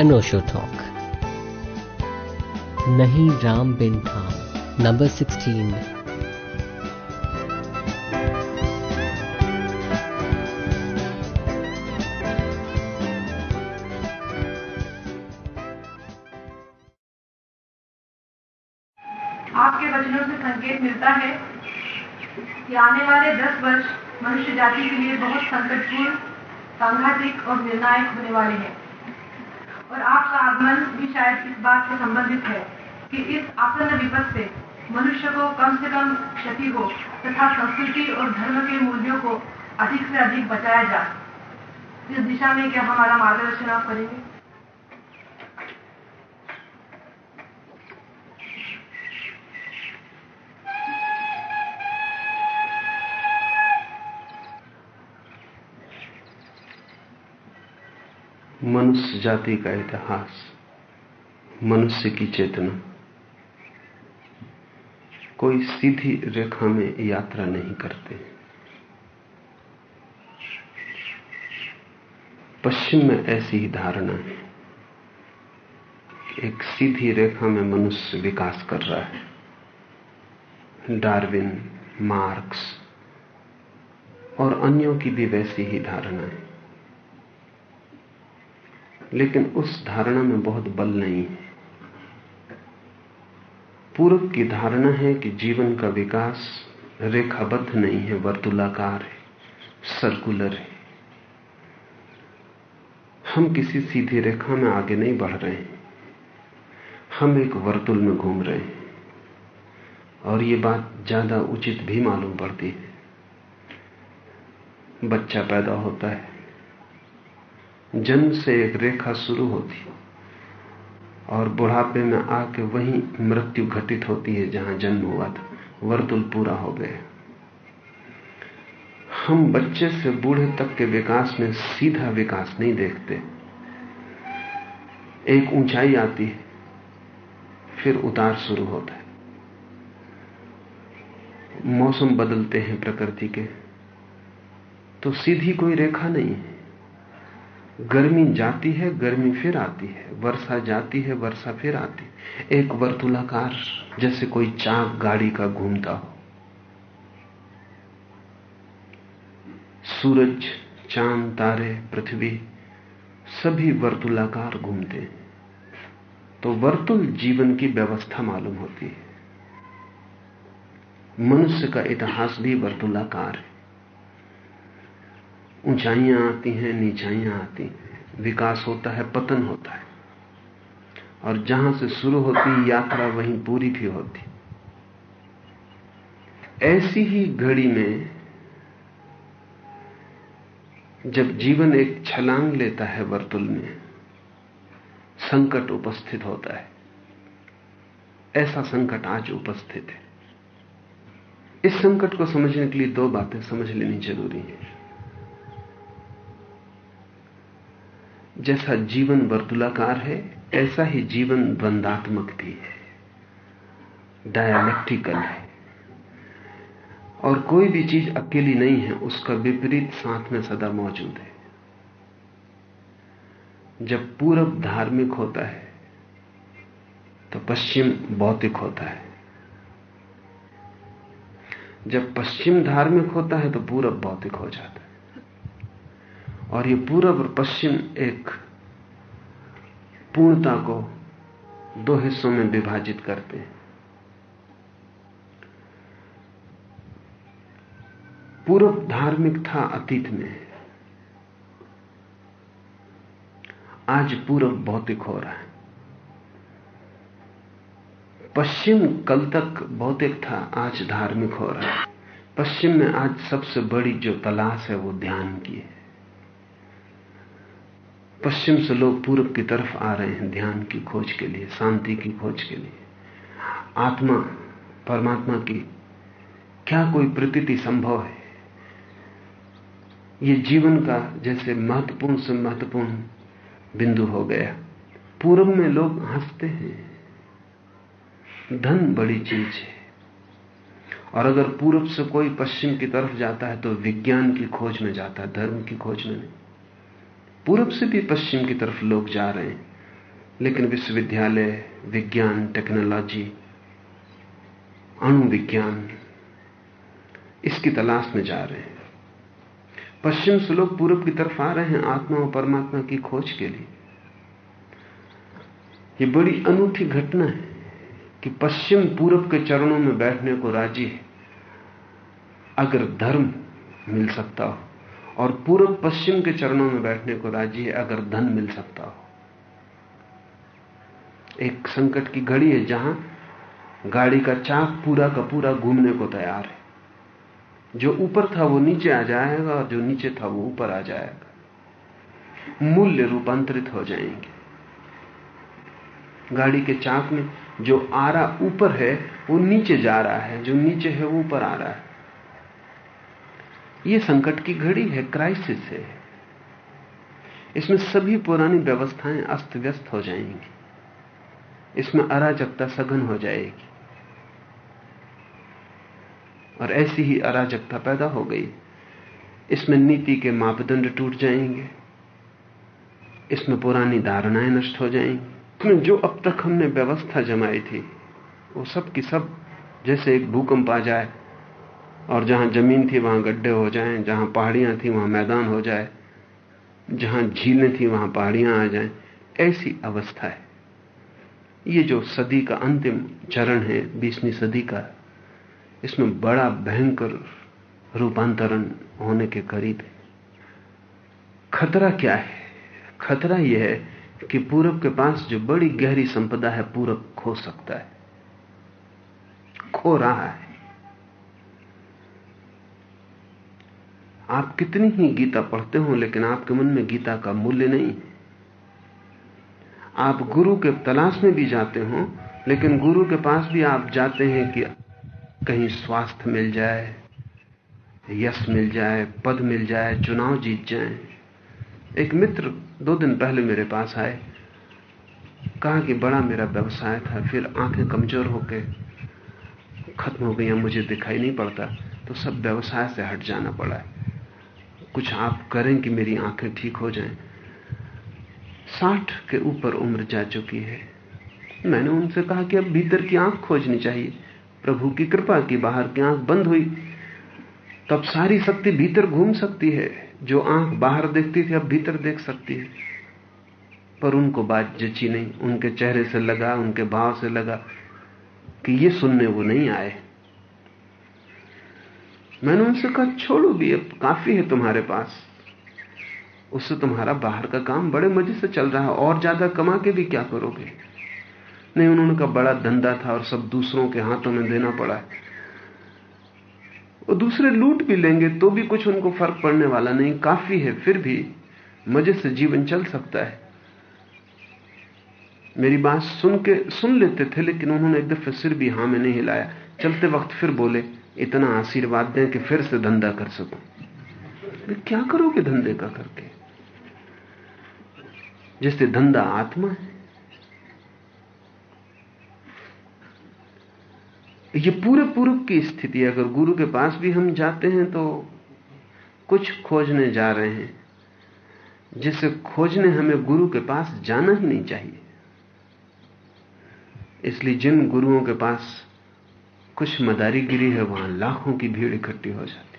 अनोशो talk नहीं राम बिन थाम number sixteen आपके वचनों से संकेत मिलता है कि आने वाले दस वर्ष मनुष्य जाति के लिए बहुत संकटपूर्ण, सांघातिक और निर्णायक होने वाले हैं। और आपका आगमन भी शायद इस बात से संबंधित है कि इस आसन्न विपद से मनुष्य को कम से कम क्षति हो तथा संस्कृति और धर्म के मूल्यों को अधिक से अधिक बचाया जाए इस दिशा में क्या हमारा मार्गदर्शन आप करेंगे? मनुष्य जाति का इतिहास, मनुष्य की चेतना। कोई सीधी रेखा में यात्रा नहीं करते। पश्चिम में ऐसी ही धारणा है। एक सीधी रेखा में मनुष्य विकास कर रहा है। डार्विन, मार्क्स और अन्यों की भी वैसी ही धारणा है। लेकिन उस धारणा में बहुत बल नहीं है। पूर्व की धारणा है कि जीवन का विकास रेखाबद्ध नहीं है, वर्तुलाकार है सर्कुलर है। हम किसी सीधी रेखा में आगे नहीं बढ़ रहे हैं। हम एक वर्तुल में घूम रहे हैं। और ये बात ज़्यादा उचित भी मालूम पड़ती है। बच्चा पैदा होता है। जन्म से एक रेखा शुरू होती और बुढ़ापे में आके वही मृत्यु घटित होती है जहाँ जन्म हुआ था। वर्तुल पूरा हो गया। हम बच्चे से बूढ़े तक के विकास में सीधा विकास नहीं देखते। एक ऊंचाई आती है, फिर उतार शुरू होता है। मौसम बदलते हैं प्रकृति के तो सीधी कोई रेखा नहीं है। गर्मी जाती है, गर्मी फिर आती है। वर्षा जाती है, वर्षा फिर आती है। एक वर्तुलाकार, जैसे कोई चाक गाड़ी का घूमता हो। सूरज, चाँद, तारे, पृथ्वी, सभी वर्तुलाकार घूमते हैं। तो वर्तुल जीवन की व्यवस्था मालूम होती है। मनुष्य का इतिहास भी वर्तुलाकार है। ऊंचाइयाँ आती हैं, नीचाइयाँ आती हैं। विकास होता है, पतन होता है। और जहाँ से शुरू होती यात्रा, वहीं पूरी भी होती। ऐसी ही घड़ी में जब जीवन एक छलांग लेता है वर्तुल में, संकट उपस्थित होता है। ऐसा संकट आज उपस्थित है। इस संकट को समझने के लिए दो बातें समझ लेनी ज़रूरी है। जैसा जीवन वर्तुलाकार है, ऐसा ही जीवन द्वंदात्मक भी है। डायलेक्टिकल है। और कोई भी चीज़ अकेली नहीं है, उसका विपरीत साथ में सदा मौजूद है। जब पूरब धार्मिक होता है तो पश्चिम भौतिक होता है। जब पश्चिम धार्मिक होता है तो पूरब भौतिक हो जाता है। और ये पूरब और पश्चिम एक पूर्णता को दो हिस्सों में विभाजित करते हैं। पूर्व धार्मिक था अतीत में। आज पूर्व भौतिक हो रहा है। पश्चिम कल तक भौतिक था, आज धार्मिक हो रहा है। पश्चिम में आज सबसे बड़ी जो तलाश है वो ध्यान की है। पश्चिम से लोग पूर्व की तरफ़ आ रहे हैं ध्यान की खोज के लिए, शांति की खोज के लिए। आत्मा, परमात्मा की क्या कोई प्रतीति संभव है? ये जीवन का जैसे महत्वपूर्ण से महत्वपूर्ण बिंदु हो गया। पूर्व में लोग हँसते हैं। धन बड़ी चीज़ है। और अगर पूर्व से कोई पश्चिम की तरफ़ जाता है तो विज्ञान की खोज में जाता है, धर्म की खोज में नहीं। पूर्व से भी पश्चिम की तरफ़ लोग जा रहे हैं, लेकिन विश्वविद्यालय, विज्ञान, टेक्नोलॉजी अणु विज्ञान इसकी तलाश में जा रहे हैं। पश्चिम से लोग पूरब की तरफ़ आ रहे हैं आत्मा और परमात्मा की खोज के लिए। ये बड़ी अनूठी घटना है कि पश्चिम पूरब के चरणों में बैठने को राज़ी है, अगर धर्म मिल सकता हो। और पूर्व पश्चिम के चरणों में बैठने को राज़ी है, अगर धन मिल सकता हो। एक संकट की घड़ी है जहाँ गाड़ी का चाक पूरा का पूरा घूमने को तैयार है। जो ऊपर था वो नीचे आ जाएगा और जो नीचे था वो ऊपर आ जाएगा। मूल्य रूपांतरित हो जाएँगे। गाड़ी के चाक में जो आरा ऊपर है, वो नीचे जा रहा है, जो नीचे है वो ऊपर आ रहा है। ये संकट की घड़ी है क्राइसिस है। इसमें सभी पुरानी व्यवस्थाएँ अस्त व्यस्त हो जाएँगी। इसमें अराजकता सघन हो जाएगी। और ऐसी ही अराजकता पैदा हो गई। इसमें नीति के मापदंड टूट जाएँगे। इसमें पुरानी धारणाएँ नष्ट हो जाएँगी। इसमें जो अब तक हमने व्यवस्था जमाई थी, वो सब की सब जैसे एक भूकंप आ जाए और जहाँ ज़मीन थी, वहाँ गड्ढे हो जाएँ, जहाँ पहाड़ियाँ थी, वहाँ मैदान हो जाए, जहाँ झीलें थी, वहाँ पहाड़ियाँ आ जाएँ, ऐसी अवस्था है। ये जो सदी का अंतिम चरण है, बीसवीं सदी का, इसमें बड़ा भयंकर रूपांतरण होने के करीब है। खतरा क्या है? खतरा यह है कि पूरब के पास जो बड़ी गहरी संपदा है, पूरब खो सकता है। खो रहा है। आप कितनी ही गीता पढ़ते हो, लेकिन आपके मन में गीता का मूल्य नहीं। आप गुरु के तलाश में भी जाते हो, लेकिन गुरु के पास भी आप जाते हैं कि कहीं स्वास्थ्य मिल जाए, यश मिल जाए, पद मिल जाए, चुनाव जीत जाए। एक मित्र दो दिन पहले मेरे पास आए, कहा कि बड़ा मेरा व्यवसाय था, फिर आँखें कमज़ोर होके खत्म हो गई मुझे दिखाई नहीं पड़ता तो सब व्यवसाय से हट जाना पड़ा। है कुछ आप करें कि मेरी आँखें ठीक हो जाएँ। साठ के ऊपर उम्र जा चुकी है। मैंने उनसे कहा कि अब भीतर की आँख खोजनी चाहिए। प्रभु की कृपा की बाहर की आँख बंद हुई। तब सारी शक्ति भीतर घूम सकती है। जो आँख बाहर देखती थी, अब भीतर देख सकती है। पर उनको बात जची नहीं। उनके चेहरे से लगा, उनके भाव से लगा कि ये सुनने वो नहीं आए। मैंने उनसे कहा, छोड़ो भी, अब काफ़ी है तुम्हारे पास। उससे तुम्हारा बाहर का काम बड़े मज़े से चल रहा है, और ज़्यादा कमा के भी क्या करोगे? नहीं, उन्होंने कहा, बड़ा धंधा था और सब दूसरों के हाथों में देना पड़ा है। और दूसरे लूट भी लेंगे तो भी कुछ उनको फ़र्क पड़ने वाला नहीं, काफ़ी है, फिर भी मज़े से जीवन चल सकता है। मेरी बात सुन के, सुन लेते थे, लेकिन उन्होंने एक दफे सिर भी हाँ में नहीं हिलाया। चलते वक्त फिर बोले इतना आशीर्वाद दें कि फिर से धंधा कर सकूँ। क्या करोगे धंधे का करके? जिससे धंधा आत्मा है। ये पूरे पूर्व की स्थिति अगर गुरु के पास भी हम जाते हैं तो कुछ खोजने जा रहे हैं। जिसे खोजने हमें गुरु के पास जाना ही नहीं चाहिए। इसलिए जिन गुरुओं के पास कुछ मदारीगिरी है, वहाँ लाखों की भीड़ इकट्ठी हो जाती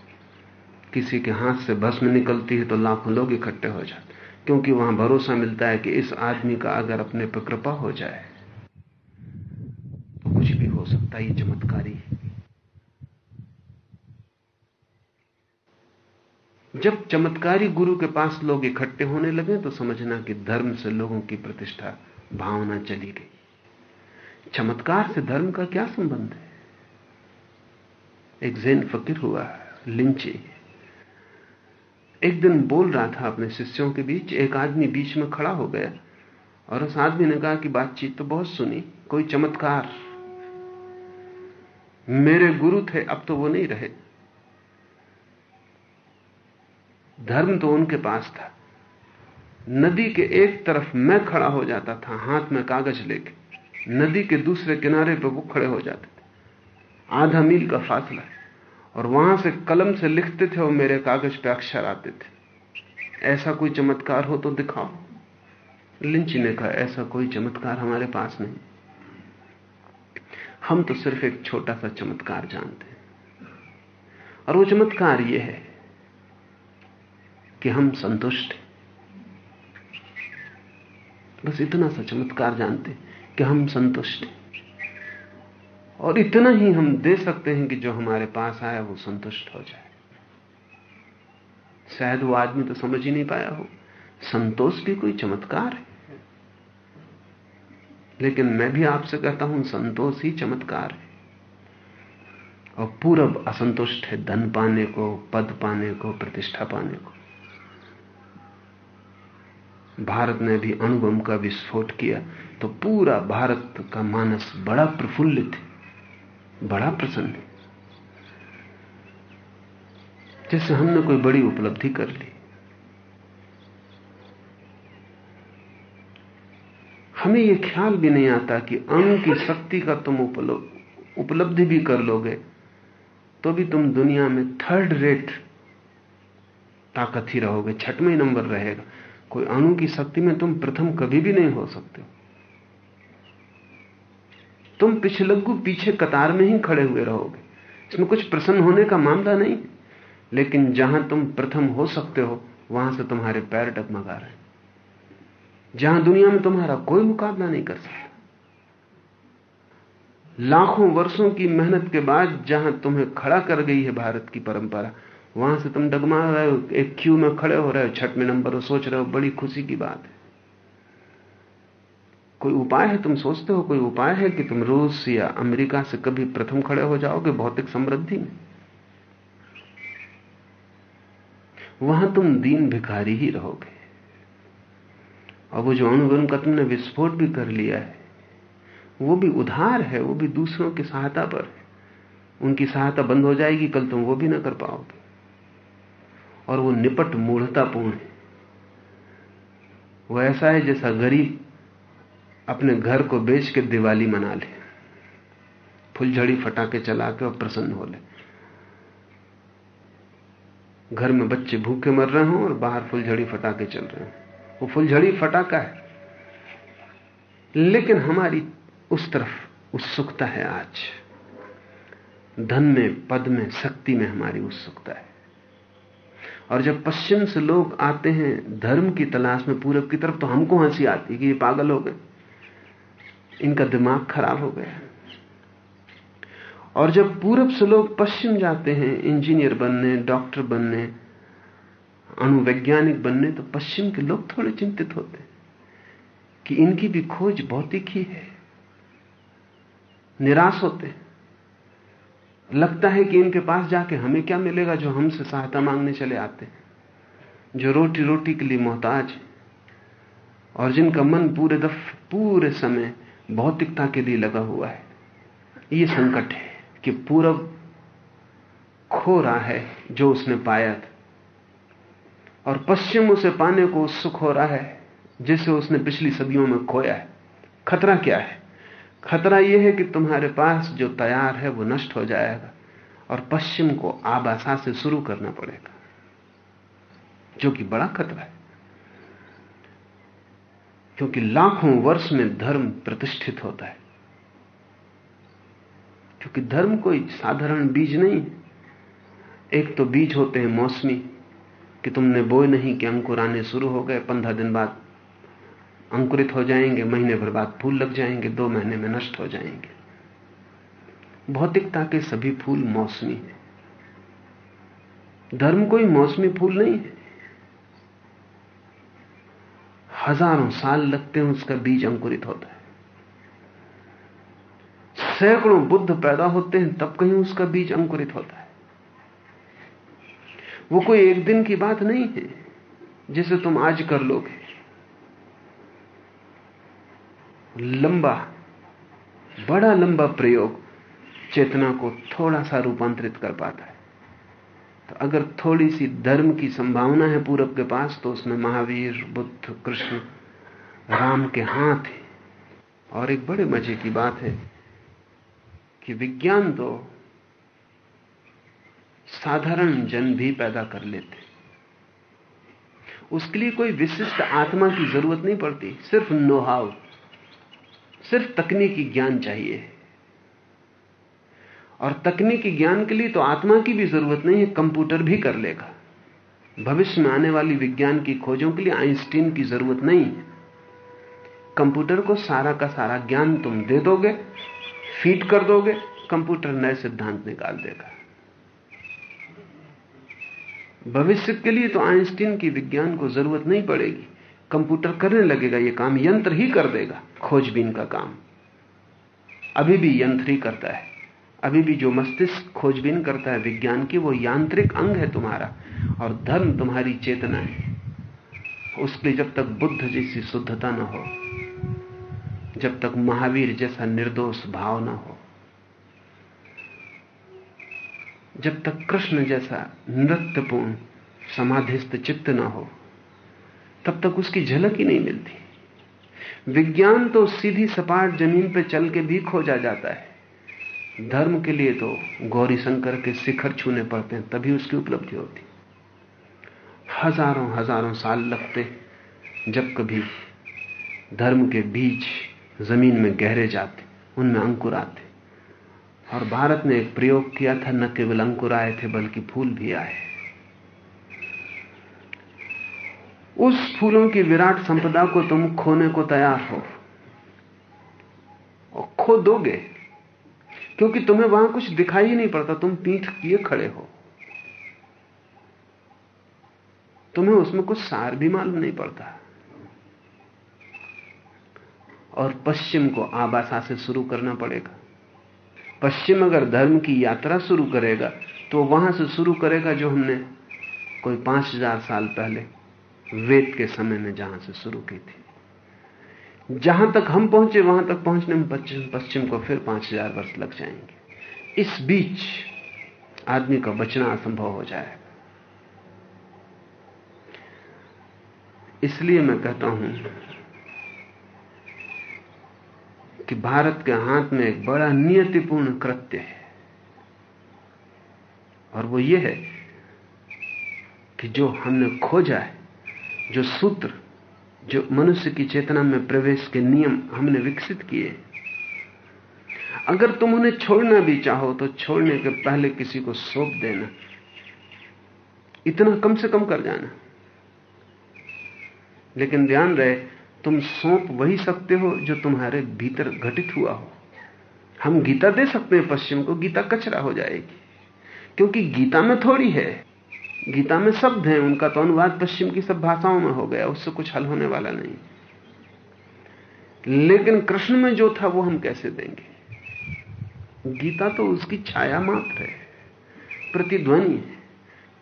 किसी के हाथ से भस्म निकलती है तो लाखों लोग इकट्ठे हो जाते क्योंकि वहाँ भरोसा मिलता है कि इस आदमी का अगर अपने पर कृपा हो जाए तो कुछ भी हो सकता है चमत्कारी जब चमत्कारी गुरु के पास लोग इकट्ठे होने लगे तो समझना कि धर्म से लोगों की प्रतिष्ठा, भावना चली गई। चमत्कार से धर्म का क्या संबंध है? एक जैन फकीर हुआ, लिंची। एक दिन बोल रहा था अपने शिष्यों के बीच, एक आदमी बीच में खड़ा हो गया और उस आदमी ने कहा कि बातचीत तो बहुत सुनी, कोई चमत्कार। मेरे गुरु थे, अब तो वो नहीं रहे। धर्म तो उनके पास था। नदी के एक तरफ़ मैं खड़ा हो जाता था, हाथ में कागज़ लेके। नदी के दूसरे किनारे पर वो खड़े हो जाते थे। आधा मील का फासला। और वहाँ से कलम से लिखते थे और मेरे कागज़ पे अक्षर आते थे। ऐसा कोई चमत्कार हो तो दिखाओ। लिंच ने कहा, ऐसा कोई चमत्कार हमारे पास नहीं। हम तो सिर्फ़ एक छोटा सा चमत्कार जानते हैं। और वो चमत्कार ये है कि हम संतुष्ट हैं। बस इतना सा चमत्कार जानते कि हम संतुष्ट हैं। और इतना ही हम दे सकते हैं कि जो हमारे पास आया वो संतुष्ट हो जाए। शायद वो आदमी तो समझ ही नहीं पाया हो। संतोष भी कोई चमत्कार है। लेकिन मैं भी आपसे कहता हूँ, संतोष ही चमत्कार है। और पूरब असंतुष्ट है धन पाने को, पद पाने को, प्रतिष्ठा पाने को। भारत ने भी अणुबम का विस्फोट किया तो पूरा भारत का मानस बड़ा प्रफुल्लित है। बड़ा प्रसन्न है। जैसे हमने कोई बड़ी उपलब्धि कर ली। हमें यह ख्याल भी नहीं आता कि अणु की शक्ति का तुम उपलब्धि भी कर लोगे तो भी तुम दुनिया में थर्ड रेट ताकत ही रहोगे, छठवें नंबर रहेगा। कोई अणु की शक्ति में तुम प्रथम कभी भी नहीं हो सकते तुम पिछलग्गू पीछे कतार में ही खड़े हुए रहोगे। इसमें कुछ प्रसन्न होने का मामला नहीं। लेकिन जहाँ तुम प्रथम हो सकते हो, वहाँ से तुम्हारे पैर डगमगा रहे जहाँ दुनिया में तुम्हारा कोई मुकाबला नहीं कर सकता। लाखों वर्षों की मेहनत के बाद जहाँ तुम्हें खड़ा कर गई है भारत की परंपरा, वहाँ से तुम डगमा रहे हो, एक क्यू में खड़े हो रहे हो छठवें नंबर और सोच रहे हो, बड़ी खुशी की बात है। कोई उपाय है? तुम सोचते हो कोई उपाय है कि तुम रूस या अमेरिका से कभी प्रथम खड़े हो जाओगे भौतिक समृद्धि में? वहाँ तुम दीन भिखारी ही रहोगे। और वो जो अणुबम का तुमने विस्फोट भी कर लिया है, वो भी उधार है, वो भी दूसरों की सहायता पर है। उनकी सहायता बंद हो जाएगी, कल तुम वो भी ना कर पाओगे। और वो निपट मूढ़तापूर्ण है। वो ऐसा है जैसा गरीब अपने घर को बेच के दिवाली मना ले। फुलझड़ी फटाके चला के और प्रसन्न हो ले। घर में बच्चे भूखे मर रहे हों और बाहर फुलझड़ी फटाके चल रहे हैं। वो फुलझड़ी फटाका है। लेकिन हमारी उस तरफ़ उत्सुकता है आज। धन में, पद में, शक्ति में हमारी उत्सुकता है। और जब पश्चिम से लोग आते हैं, धर्म की तलाश में पूरब की तरफ़ तो हमको हँसी आती है कि ये पागल हो गए। इनका दिमाग खराब हो गया और जब पूरब से लोग पश्चिम जाते हैं, इंजीनियर बनने, डॉक्टर बनने, अणुवैज्ञानिक बनने तो पश्चिम के लोग थोड़े चिंतित होते हैं कि इनकी भी खोज भौतिक ही है। निराश होते हैं। लगता है कि इनके पास जाके हमें क्या मिलेगा जो हमसे सहायता मांगने चले आते हैं, जो रोटी रोटी के लिए मोहताज और जिनका मन पूरे दफ, पूरे समय भौतिकता के लिए लगा हुआ है। ये संकट है कि पूरब खो रहा है जो उसने पाया था और पश्चिम उसे पाने को उत्सुक हो रहा है, जिसे उसने पिछली सदियों में खोया है। खतरा क्या है? खतरा यह है कि तुम्हारे पास जो तैयार है, वो नष्ट हो जाएगा और पश्चिम को आबासा से शुरू करना पड़ेगा, जो कि बड़ा खतरा है। क्योंकि लाखों वर्ष में धर्म प्रतिष्ठित होता है। क्योंकि धर्म कोई साधारण बीज नहीं है। एक तो बीज होते हैं मौसमी, कि तुमने बोए नहीं कि अंकुर आने शुरू हो गए पंद्रह दिन बाद। अंकुरित हो जाएँगे, महीने भर बाद फूल लग जाएँगे, दो महीने में नष्ट हो जाएँगे। भौतिकता के सभी फूल मौसमी हैं। धर्म कोई मौसमी फूल नहीं है। हज़ारों साल लगते हैं, उसका बीज अंकुरित होता है। सैकड़ों बुद्ध पैदा होते हैं, तब कहीं उसका बीज अंकुरित होता है। वो कोई एक दिन की बात नहीं है, जिसे तुम आज कर लोगे। लंबा, बड़ा लंबा प्रयोग चेतना को थोड़ा सा रूपांतरित कर पाता है। तो अगर थोड़ी सी धर्म की संभावना है पूरब के पास तो उसमें महावीर, बुद्ध, कृष्ण, राम के हाथ है। और एक बड़े मज़े की बात है कि विज्ञान तो साधारण जन भी पैदा कर लेते उसके लिए कोई विशिष्ट आत्मा की ज़रूरत नहीं पड़ती, सिर्फ़ नोहाव सिर्फ़ तकनीकी ज्ञान चाहिए। और तकनीकी ज्ञान के लिए तो आत्मा की भी ज़रूरत नहीं है, कंप्यूटर भी कर लेगा। भविष्य में आने वाली विज्ञान की खोजों के लिए आइंस्टीन की ज़रूरत नहीं है। कंप्यूटर को सारा का सारा ज्ञान तुम दे दोगे, फ़ीड कर दोगे, कंप्यूटर नए सिद्धांत निकाल देगा। भविष्य के लिए तो आइंस्टीन की विज्ञान को ज़रूरत नहीं पड़ेगी। कंप्यूटर करने लगेगा यह काम यंत्र ही कर देगा, खोजबीन का काम। अभी भी यंत्र ही करता है। अभी भी जो मस्तिष्क खोजबीन करता है विज्ञान की, वो यांत्रिक अंग है तुम्हारा, और धर्म तुम्हारी चेतना है। उसके जब तक बुद्ध जैसी शुद्धता न हो, जब तक महावीर जैसा निर्दोष भाव न हो, जब तक कृष्ण जैसा नृत्यपूर्ण, समाधिस्थ चित्त न हो, तब तक उसकी झलक ही नहीं मिलती। विज्ञान तो सीधी सपाट ज़मीन पर चल के भी खोजा जाता है। धर्म के लिए तो गौरी शंकर के शिखर छूने पड़ते हैं, तभी उसकी उपलब्धि होती। हज़ारों हज़ारों साल लगते जब कभी धर्म के बीज ज़मीन में गहरे जाते, उनमें अंकुर आते। और भारत ने एक प्रयोग किया था, न केवल अंकुर आए थे, बल्कि फूल भी आए। उस फूलों की विराट संपदा को तुम खोने को तैयार हो। और खो दोगे। क्योंकि तुम्हें वहाँ कुछ दिखाई ही नहीं पड़ता, तुम पीठ किए खड़े हो। तुम्हें उसमें कुछ सार भी मालूम नहीं पड़ता। और पश्चिम को आबासा से शुरू करना पड़ेगा। पश्चिम अगर धर्म की यात्रा शुरू करेगा तो वहाँ से शुरू करेगा जो हमने कोई पाँच हज़ार साल पहले वेद के समय में जहाँ से शुरू की थी। जहाँ तक हम पहुँचे, वहाँ तक पहुँचने में पश्चिम पश्चिम को फिर पाँच हज़ार वर्ष लग जाएँगे। इस बीच आदमी का बचना असंभव हो जाएगा इसलिए मैं कहता हूँ कि भारत के हाथ में एक बड़ा नियतिपूर्ण कृत्य है। और वो ये है कि जो हमने खोजा है, जो सूत्र जो मनुष्य की चेतना में प्रवेश के नियम हमने विकसित किए। अगर तुम उन्हें छोड़ना भी चाहो तो छोड़ने के पहले किसी को सौंप देना। इतना कम से कम कर जाना। लेकिन ध्यान रहे, तुम सौंप वही सकते हो जो तुम्हारे भीतर घटित हुआ हो। हम गीता दे सकते हैं पश्चिम को, गीता कचरा हो जाएगी। क्योंकि गीता में थोड़ी है। गीता में शब्द हैं, उनका तो अनुवाद पश्चिम की सब भाषाओं में हो गया, उससे कुछ हल होने वाला नहीं। लेकिन कृष्ण में जो था, वो हम कैसे देंगे? गीता तो उसकी छाया मात्र है, प्रतिध्वनि है।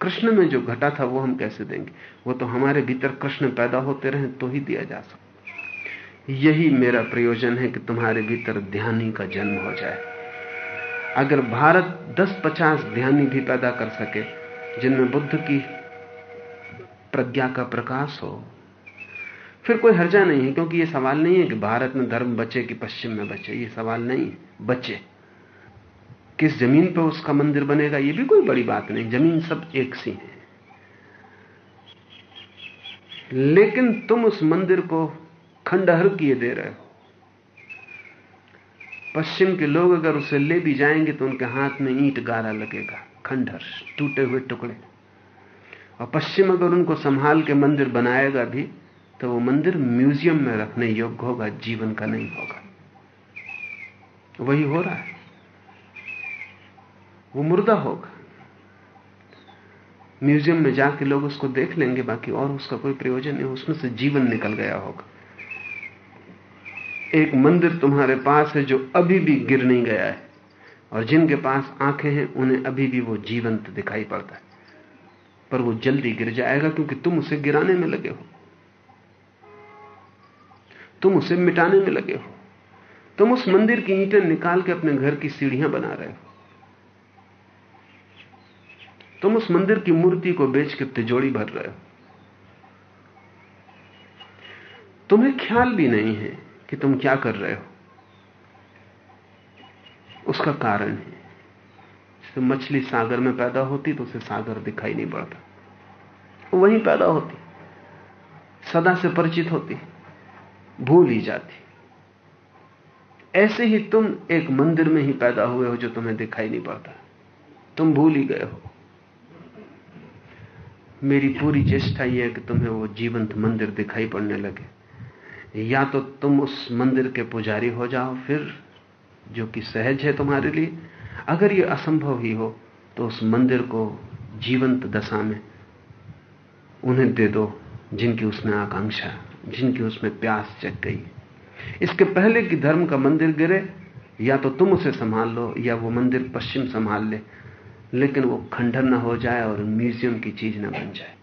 कृष्ण में जो घटा था, वो हम कैसे देंगे? वो तो हमारे भीतर कृष्ण पैदा होते रहे तो ही दिया जा सकता। यही मेरा प्रयोजन है कि तुम्हारे भीतर ध्यानी का जन्म हो जाए। अगर भारत 10-50 ध्यानी भी पैदा कर सके जिनमें बुद्ध की प्रज्ञा का प्रकाश हो, फिर कोई हर्जा नहीं है, क्योंकि यह सवाल नहीं है कि भारत में धर्म बचे कि पश्चिम में बचे, ये सवाल नहीं बचे। किस ज़मीन पर उसका मंदिर बनेगा यह भी कोई बड़ी बात नहीं। ज़मीन सब एक सी है। लेकिन तुम उस मंदिर को खंडहर किए दे रहे हो। पश्चिम के लोग अगर उसे ले भी जाएँगे तो उनके हाथ में ईंट गारा लगेगा। खंडहर, टूटे हुए टुकड़े। और पश्चिम अगर उनको संभाल के मंदिर बनाएगा भी तो वो मंदिर म्यूज़ियम में रखने योग्य होगा, जीवन का नहीं होगा। वही हो रहा है। वो मुर्दा होगा। म्यूज़ियम में जाके लोग उसको देख लेंगे, बाकी और उसका कोई प्रयोजन नहीं, उसमें से जीवन निकल गया होगा। एक मंदिर तुम्हारे पास है जो अभी भी गिर नहीं गया है। और जिनके पास आँखें हैं, उन्हें अभी भी वो जीवंत दिखाई पड़ता है। पर वो जल्दी गिर जाएगा क्योंकि तुम उसे गिराने में लगे हो। तुम उसे मिटाने में लगे हो। तुम उस मंदिर की ईंटें निकाल के अपने घर की सीढ़ियाँ बना रहे हो। तुम उस मंदिर की मूर्ति को बेच के तिजोड़ी भर रहे हो। तुम्हें ख्याल भी नहीं है कि तुम क्या कर रहे हो। उसका कारण है। जैसे मछली सागर में पैदा होती तो उसे सागर दिखाई नहीं पड़ता। वहीं पैदा होती, सदा से परिचित होती, भूल ही जाती। ऐसे ही तुम एक मंदिर में ही पैदा हुए हो जो तुम्हें दिखाई नहीं पड़ता। तुम भूल ही गए हो। मेरी पूरी चेष्टा यह है कि तुम्हें वो जीवंत मंदिर दिखाई पड़ने लगे। या तो तुम उस मंदिर के पुजारी हो जाओ, फिर जो कि सहज है तुम्हारे लिए। अगर ये असंभव ही हो तो उस मंदिर को जीवंत दशा में उन्हें दे दो, जिनकी उसमें आकांक्षा, जिनकी उसमें प्यास जग गई। इसके पहले कि धर्म का मंदिर गिरे, या तो तुम उसे संभाल लो, या वो मंदिर पश्चिम संभाल ले। लेकिन वो खंडर ना हो जाए और म्यूज़ियम की चीज़ ना बन जाए।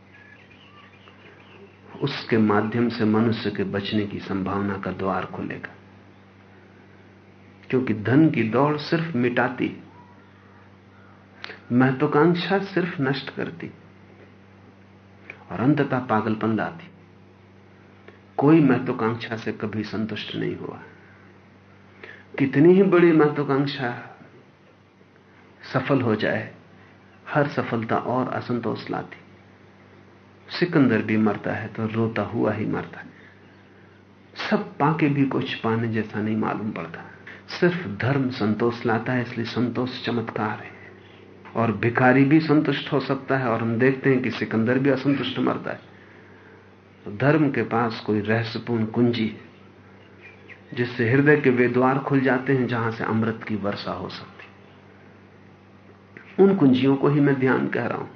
उसके माध्यम से मनुष्य के बचने की संभावना का द्वार खुलेगा। क्योंकि धन की दौड़ सिर्फ़ मिटाती। महत्वाकांक्षा सिर्फ़ नष्ट करती। और अंततः पागलपन लाती। कोई महत्वाकांक्षा से कभी संतुष्ट नहीं हुआ। कितनी ही बड़ी महत्वाकांक्षा सफल हो जाए, हर सफलता और असंतोष लाती। सिकंदर भी मरता है तो रोता हुआ ही मरता है। सब पाके भी कुछ पाने जैसा नहीं मालूम पड़ता। सिर्फ़ धर्म संतोष लाता है, इसलिए संतोष चमत्कार है। और भिखारी भी संतुष्ट हो सकता है, और हम देखते हैं कि सिकंदर भी असंतुष्ट मरता है। तो धर्म के पास कोई रहस्यपूर्ण कुंजी है, जिससे हृदय के वे द्वार खुल जाते हैं जहाँ से अमृत की वर्षा हो सकती उन कुंजियों को ही मैं ध्यान कह रहा हूँ।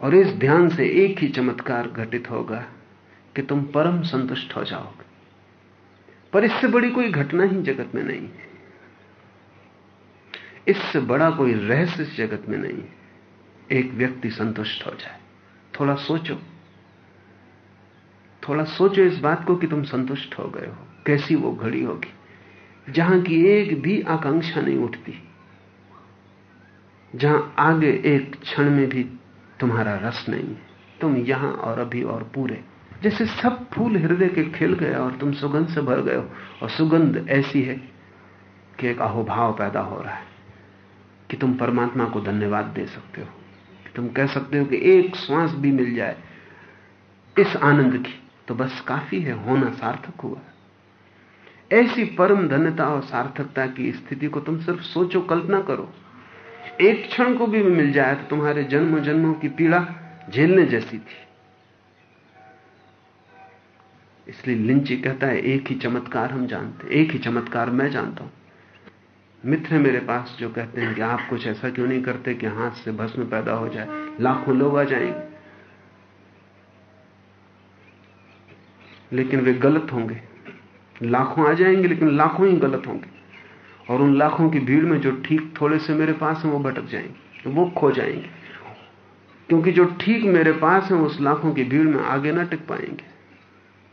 और इस ध्यान से एक ही चमत्कार घटित होगा कि तुम परम संतुष्ट हो जाओगे। पर इससे बड़ी कोई घटना ही जगत में नहीं है। इससे बड़ा कोई रहस्य इस जगत में नहीं है। एक व्यक्ति संतुष्ट हो जाए। थोड़ा सोचो। थोड़ा सोचो इस बात को कि तुम संतुष्ट हो गए हो। कैसी वो घड़ी होगी, जहाँ की एक भी आकांक्षा नहीं उठती। जहाँ आगे एक क्षण में भी तुम्हारा रस नहीं है। तुम यहाँ और अभी और पूरे जैसे सब फूल हृदय के खिल गए और तुम सुगंध से भर गए हो। और सुगंध ऐसी है कि एक अहोभाव पैदा हो रहा है कि तुम परमात्मा को धन्यवाद दे सकते हो। कि तुम कह सकते हो कि एक श्वास भी मिल जाए इस आनंद की। तो बस काफ़ी है, होना सार्थक हुआ। ऐसी परम धन्यता और सार्थकता की स्थिति को तुम सिर्फ़ सोचो, कल्पना करो। एक क्षण को भी मिल जाए तो तुम्हारे जन्म जन्मों की पीड़ा झेलने जैसी थी। इसलिए लिंची कहता है, एक ही चमत्कार हम जानते, एक ही चमत्कार मैं जानता हूँ। मित्र है मेरे पास जो कहते हैं कि आप कुछ ऐसा क्यों नहीं करते कि हाथ से भस्म पैदा हो जाए? लाखों लोग आ जाएँगे। लेकिन वे गलत होंगे। लाखों आ जाएँगे, लेकिन लाखों ही गलत होंगे। और उन लाखों की भीड़ में जो ठीक थोड़े से मेरे पास हैं, वो भटक जाएँगे, वो खो जाएँगे। क्योंकि जो ठीक मेरे पास है उस लाखों की भीड़ में आगे ना टिक पाएँगे।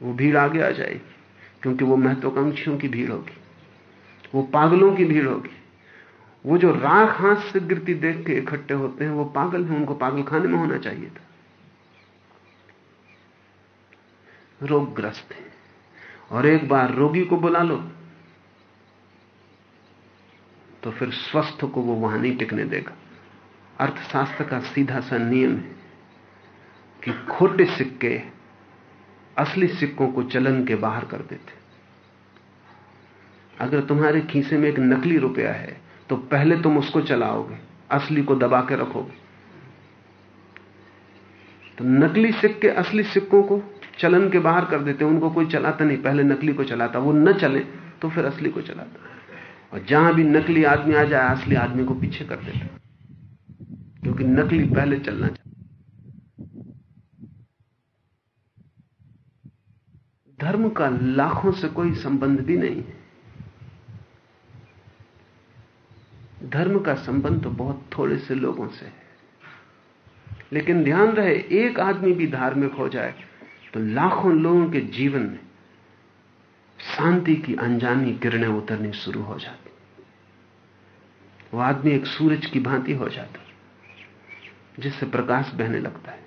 वो भीड़ आगे आ जाएगी, क्योंकि वो महत्वाकांक्षियों की भीड़ होगी, वो पागलों की भीड़ होगी। वो जो राख हाथ से गिरती देख के इकट्ठे होते हैं, वो पागल हैं, उनको पागल खाने में होना चाहिए था। रोगग्रस्त है। और एक बार रोगी को बुला लो तो फिर स्वस्थ को वो वहाँ नहीं टिकने देगा। अर्थशास्त्र का सीधा सा नियम है कि खोटे सिक्के असली सिक्कों को चलन के बाहर कर देते। अगर तुम्हारे खीसे में एक नकली रुपया है तो पहले तुम उसको चलाओगे, असली को दबा के रखोगे। तो नकली सिक्के असली सिक्कों को चलन के बाहर कर देते, उनको कोई चलाता नहीं। पहले नकली को चलाता, वो न चले तो फिर असली को चलाता। और जहाँ भी नकली आदमी आ जाए, असली आदमी को पीछे कर देता। क्योंकि नकली पहले चलना चाहता धर्म का लाखों से कोई संबंध भी नहीं है। धर्म का संबंध तो बहुत थोड़े से लोगों से है। लेकिन ध्यान रहे, एक आदमी भी धार्मिक हो जाए तो लाखों लोगों के जीवन में शांति की अनजानी किरणें उतरनी शुरू हो जाती। वो आदमी एक सूरज की भांति हो जाता, जिससे प्रकाश बहने लगता है।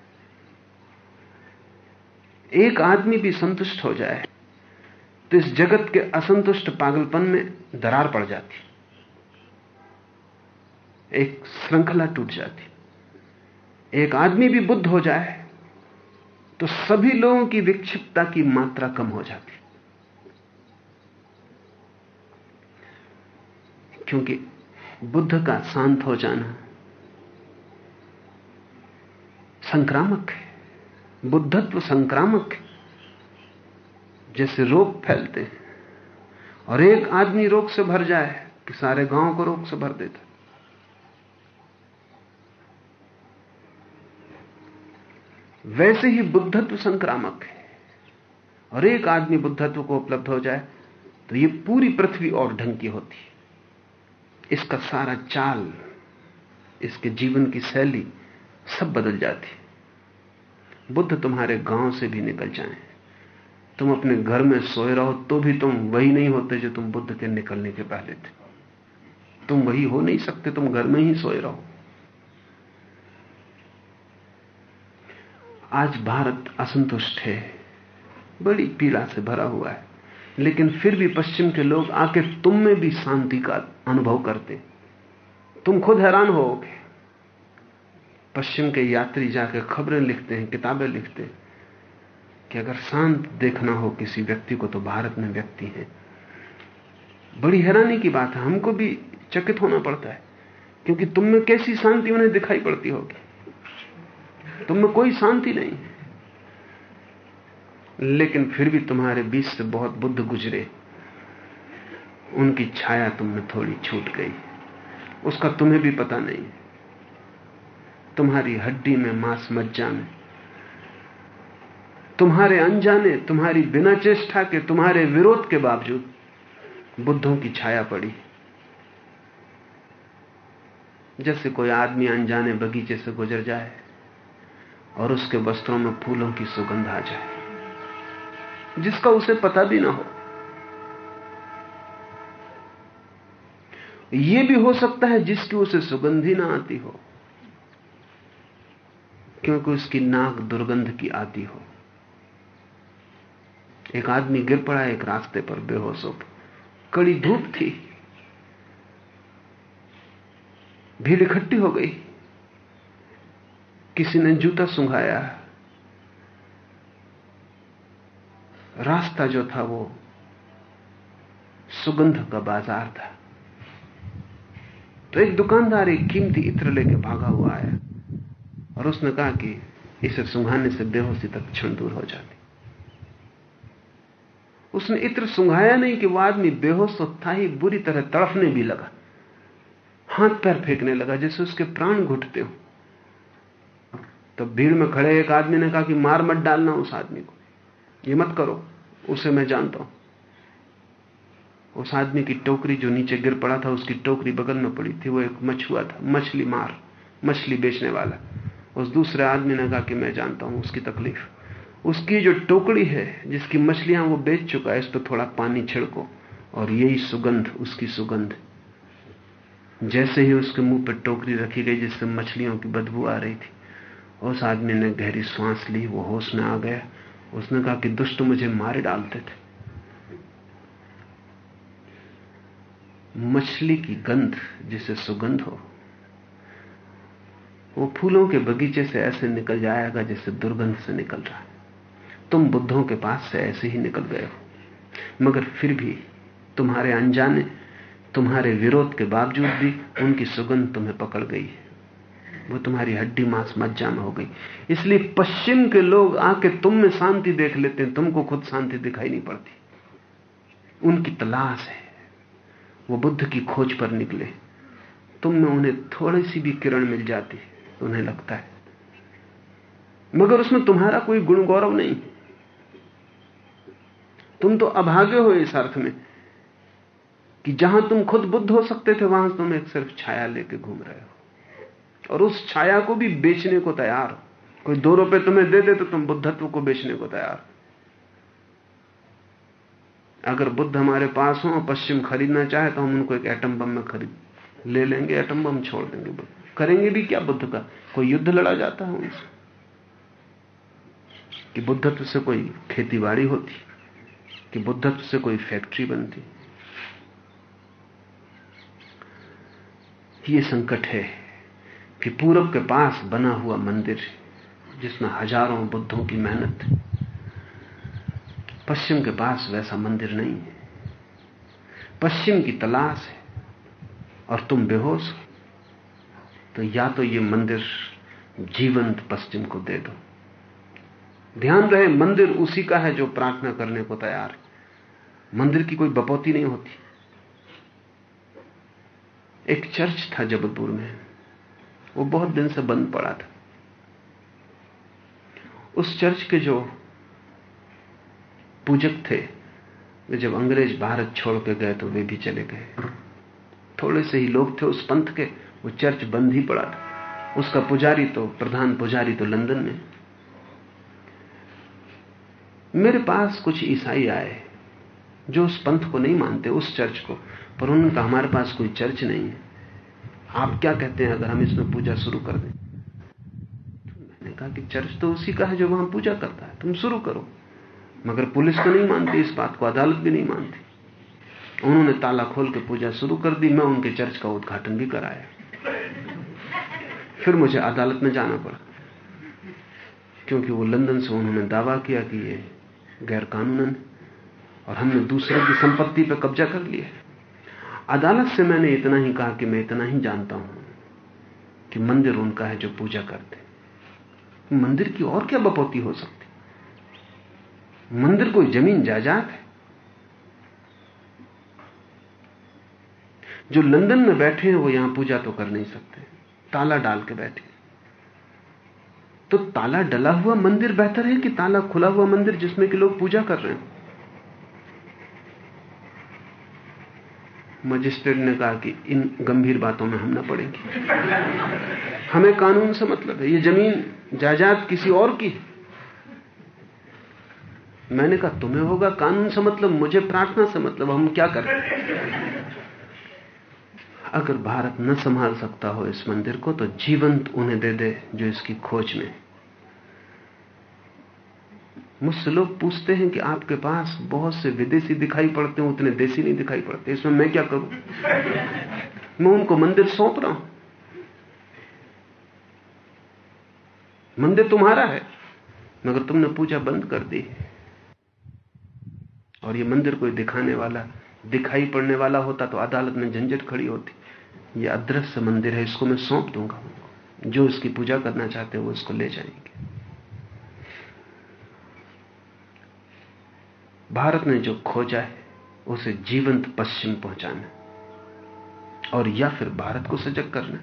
एक आदमी भी संतुष्ट हो जाए तो इस जगत के असंतुष्ट पागलपन में दरार पड़ जाती। एक श्रृंखला टूट जाती। एक आदमी भी बुद्ध हो जाए तो सभी लोगों की विक्षिप्तता की मात्रा कम हो जाती। क्योंकि बुद्ध का शांत हो जाना संक्रामक है। बुद्धत्व संक्रामक है। जैसे रोग फैलते हैं। और एक आदमी रोग से भर जाए कि सारे गाँव को रोग से भर देता वैसे ही बुद्धत्व संक्रामक है। और एक आदमी बुद्धत्व को उपलब्ध हो जाए तो ये पूरी पृथ्वी और ढंग की होती है। इसका सारा चाल, इसके जीवन की शैली सब बदल जाती बुद्ध तुम्हारे गाँव से भी निकल जाएँ। तुम अपने घर में सोए रहो तो भी तुम वही नहीं होते जो तुम बुद्ध के निकलने के पहले थे। तुम वही हो नहीं सकते, तुम घर में ही सोए रहो। आज भारत असंतुष्ट है, बड़ी पीड़ा से भरा हुआ है, लेकिन फिर भी पश्चिम के लोग आके तुम में भी शांति का अनुभव करते। तुम खुद हैरान होगे। पश्चिम के यात्री जाकर खबरें लिखते हैं, किताबें लिखते हैं कि अगर शांत देखना हो किसी व्यक्ति को तो भारत में व्यक्ति है। बड़ी हैरानी की बात है, हमको भी चकित होना पड़ता है, क्योंकि तुम में कैसी शांति उन्हें दिखाई पड़ती होगी? तुम में कोई शांति नहीं है। लेकिन फिर भी तुम्हारे बीच से बहुत बुद्ध गुजरे। उनकी छाया तुम में थोड़ी छूट गई। उसका तुम्हें भी पता नहीं तुम्हारी हड्डी में मांस मज्जा में तुम्हारे अनजाने, तुम्हारी बिना चेष्टा के, तुम्हारे विरोध के बावजूद बुद्धों की छाया पड़ी। जैसे कोई आदमी अनजाने बगीचे से गुजर जाए और उसके वस्त्रों में फूलों की सुगंध आ जाए, जिसका उसे पता भी ना हो। यह भी हो सकता है जिसकी उसे सुगंध ही ना आती हो। क्योंकि उसकी नाक दुर्गंध की आती हो। एक आदमी गिर पड़ा एक रास्ते पर बेहोश हो। कड़ी धूप थी। भीड़ इकट्ठी हो गई। किसी ने जूता सुंघाया। रास्ता जो था वो सुगंध का बाज़ार था। तो एक दुकानदार एक कीमती इत्र लेके भागा हुआ आया। और उसने कहा कि इसे सुंघाने से बेहोशी तक क्षण दूर हो जाती। उसने इत्र सुंघाया नहीं कि वो आदमी बेहोश था ही बुरी तरह तड़फने भी लगा। हाथ पैर फेंकने लगा, जैसे उसके प्राण घुटते हो। तो भीड़ में खड़े एक आदमी ने कहा कि मार मत डालना उस आदमी को। ये मत करो, उसे मैं जानता हूँ। उस आदमी की टोकरी जो नीचे गिर पड़ा था, उसकी टोकरी बगल में पड़ी थी, वो एक मछुआ था, मछली मार, मछली बेचने वाला। उस दूसरे आदमी ने कहा कि मैं जानता हूँ उसकी तकलीफ़। उसकी जो टोकरी है, जिसकी मछलियाँ वो बेच चुका है, इस पर थोड़ा पानी छिड़को और यही सुगंध, उसकी सुगंध। जैसे ही उसके मुँह पर टोकरी रखी गई, जिससे मछलियों की बदबू आ रही थी, उस आदमी ने गहरी सांस ली, वो होश में आ गया। उसने कहा कि दुष्ट मुझे मारे डालते थे। मछली की गंध, जिसे सुगंध हो वो फूलों के बगीचे से ऐसे निकल जाएगा जैसे दुर्गंध से निकल रहा है। तुम बुद्धों के पास से ऐसे ही निकल गए हो। मगर फिर भी तुम्हारे अनजाने, तुम्हारे विरोध के बावजूद भी उनकी सुगंध तुम्हें पकड़ गई है। वो तुम्हारी हड्डी मांस मज्जा में हो गई। इसलिए पश्चिम के लोग आके तुम में शांति देख लेते हैं, तुमको खुद शांति दिखाई नहीं पड़ती। उनकी तलाश है। वो बुद्ध की खोज पर निकले। तुम में उन्हें थोड़ी सी भी किरण मिल जाती तो उन्हें लगता है। मगर उसमें तुम्हारा कोई गुण गौरव नहीं। तुम तो अभागे हो इस अर्थ में कि जहाँ तुम खुद बुद्ध हो सकते थे, वहाँ तुम एक सिर्फ़ छाया लेके घूम रहे हो। और उस छाया को भी बेचने को तैयार हो। कोई दो रुपए तुम्हें दे दे तो तुम बुद्धत्व को बेचने को तैयार अगर बुद्ध हमारे पास हो पश्चिम खरीदना चाहे तो हम उनको एक एटम बम में खरीद ले लेंगे एटम बम छोड़ देंगे बुद्ध। करेंगे भी क्या बुद्ध का? कोई युद्ध लड़ा जाता है उनसे। कि बुद्धत्व से कोई खेतीबाड़ी होती, कि बुद्धत्व से कोई फैक्ट्री बनती। ये संकट है कि पूरब के पास बना हुआ मंदिर, जिसमें हज़ारों बुद्धों की मेहनत, पश्चिम के पास वैसा मंदिर नहीं है। पश्चिम की तलाश है, और तुम बेहोश हो। तो या तो ये मंदिर जीवंत पश्चिम को दे दो। ध्यान रहे, मंदिर उसी का है जो प्रार्थना करने को तैयार है। मंदिर की कोई बपौती नहीं होती। एक चर्च था जबलपुर में। वो बहुत दिन से बंद पड़ा था। उस चर्च के जो पूजक थे, वे जब अंग्रेज़ भारत छोड़ के गए तो वे भी चले गए। थोड़े से ही लोग थे उस पंथ के। वो चर्च बंद ही पड़ा था। उसका पुजारी तो प्रधान पुजारी तो लंदन में। मेरे पास कुछ ईसाई आए, जो उस पंथ को नहीं मानते, उस चर्च को। पर उन्होंने कहा, हमारे पास कोई चर्च नहीं है। आप क्या कहते हैं अगर हम इसमें पूजा शुरू कर दें? तो मैंने कहा कि चर्च तो उसी का है जो वहाँ पूजा करता है। तुम शुरू करो। मगर पुलिस तो नहीं मानती, इस बात को अदालत भी नहीं मानती। उन्होंने ताला खोल के पूजा शुरू कर दी। मैं उनके चर्च का उद्घाटन भी कराया। फिर मुझे अदालत में जाना पड़ा। क्योंकि वो लंदन से उन्होंने दावा किया कि ये गैर कानूनन और हमने दूसरे की संपत्ति पर कब्जा कर लिया अदालत से मैंने इतना ही कहा कि मैं इतना ही जानता हूँ कि मंदिर उनका है जो पूजा करते मंदिर की और क्या बपौती हो सकती? मंदिर कोई ज़मीन जायदाद है? जो लंदन में बैठे हैं, वो यहाँ पूजा तो कर नहीं सकते। ताला डाल के बैठे। तो ताला डला हुआ मंदिर बेहतर है कि ताला खुला हुआ मंदिर जिसमें कि लोग पूजा कर रहे हैं? मजिस्ट्रेट ने कहा कि इन गंभीर बातों में हम ना पड़ेंगे। हमें कानून से मतलब है, ये ज़मीन जायदाद किसी और की है। मैंने कहा, तुम्हें होगा कानून से मतलब मुझे प्रार्थना से मतलब हम क्या करें? अगर भारत न संभाल सकता हो इस मंदिर को तो जीवंत उन्हें दे दे जो इसकी खोज में। मुझसे लोग पूछते हैं कि आपके पास बहुत से विदेशी दिखाई पड़ते हैं, उतने देसी नहीं दिखाई पड़ते। इसमें मैं क्या करूँ? मैं उनको मंदिर सौंप रहा हूँ। मंदिर तुम्हारा है, मगर तुमने पूजा बंद कर दी और ये मंदिर कोई दिखाने वाला, दिखाई पड़ने वाला होता तो अदालत में झंझट खड़ी होती। ये अदृश्य मंदिर है, इसको मैं सौंप दूँगा जो इसकी पूजा करना चाहते हैं, वो इसको ले जाएँगे। भारत ने जो खोजा है, उसे जीवंत पश्चिम पहुंचाना और या फिर भारत को सजग करना,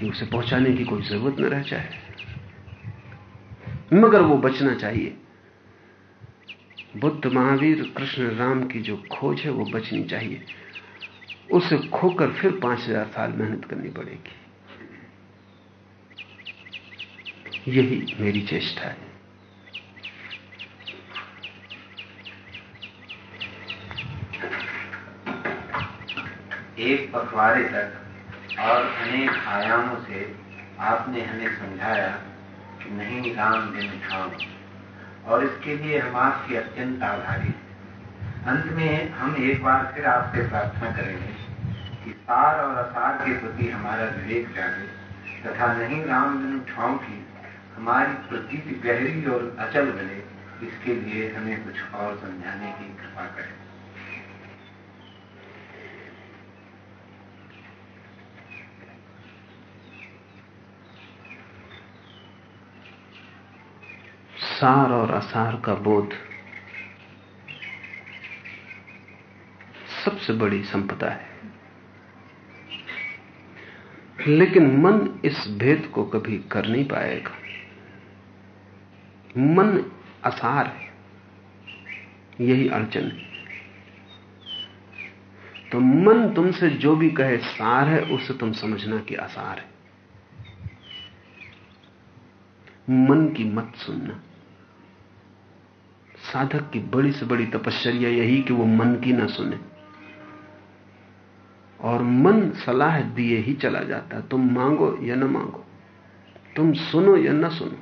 कि उसे पहुँचाने की कोई ज़रूरत न रह जाए। मगर वो बचना चाहिए। बुद्ध महावीर, कृष्ण राम की जो खोज है, वो बचनी चाहिए। उसे खोकर फिर पाँच हज़ार साल मेहनत करनी पड़ेगी। यही मेरी चेष्टा है। एक पखवाड़े तक और अनेक आयामों से आपने हमें समझाया कि नहीं राम दिन उठाओ और इसके लिए हम आपके अत्यंत आभारी हैं। अंत में हम एक बार फिर आपसे प्रार्थना करेंगे। कि सार और असार के प्रति हमारा विवेक जागे, तथा नहीं राम दिन उठाओ की हमारी प्रतीति गहरी और अचल बने, इसके लिए हमें कुछ और समझाने की कृपा करें। सार और असार का बोध सबसे बड़ी संपदा है। लेकिन मन इस भेद को कभी कर नहीं पाएगा। मन असार है। यही अड़चन है। तो मन तुमसे जो भी कहे सार है, उसे तुम समझना कि आसार है। मन की मत सुनना। साधक की बड़ी से बड़ी तपश्चर्या यही कि वो मन की ना सुने। और मन सलाह दिए ही चला जाता है। तुम मांगो या न मांगो। तुम सुनो या न सुनो।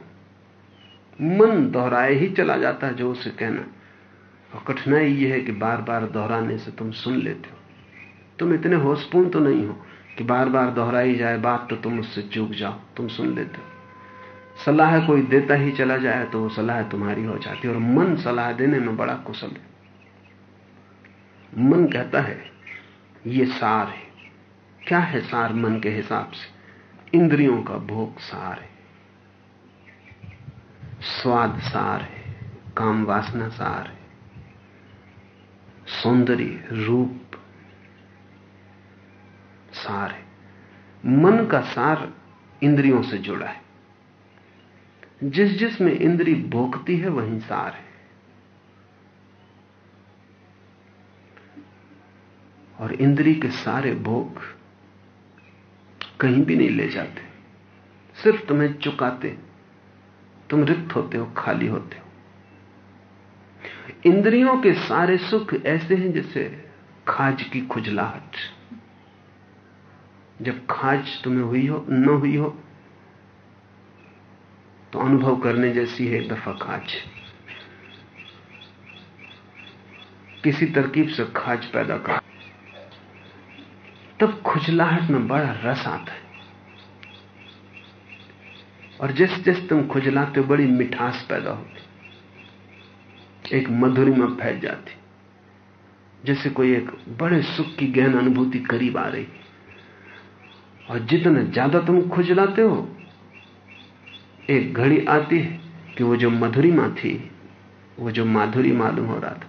मन दोहराए ही चला जाता है जो उसे कहना। और कठिनाई यह है कि बार बार दोहराने से तुम सुन लेते हो। तुम इतने होशपूर्ण तो नहीं हो कि बार बार दोहराई जाए, बात तो तुम उससे चूक जाओ, तुम सुन लेते हो। सलाह कोई देता ही चला जाए तो वो सलाह तुम्हारी हो जाती है। और मन सलाह देने में बड़ा कुशल है। मन कहता है ये सार है। क्या है सार मन के हिसाब से? इंद्रियों का भोग सार है। स्वाद सार है। काम वासना सार है। सौंदर्य रूप सार है। मन का सार इंद्रियों से जुड़ा है। जिस जिस में इंद्री भोगती है, वहीं सार है। और इंद्री के सारे भोग कहीं भी नहीं ले जाते। सिर्फ़ तुम्हें चुकाते, तुम रिक्त होते हो, खाली होते हो। इंद्रियों के सारे सुख ऐसे हैं जैसे खाज की खुजलाहट। जब खाज तुम्हें हुई हो, न हुई हो तो अनुभव करने जैसी है एक दफ़ा खाज। किसी तरकीब से खाज पैदा कर। तब खुजलाहट में बड़ा रस आता है। और जिस जिस तुम खुजलाते बड़ी मिठास पैदा होती एक मधुरिमा फैल जाती जैसे कोई एक बड़े सुख की गहन अनुभूति करीब आ रही और जितना ज़्यादा तुम खुजलाते हो, एक घड़ी आती है कि वो जो मधुरिमा थी, वो जो माधुरी मालूम हो रहा था,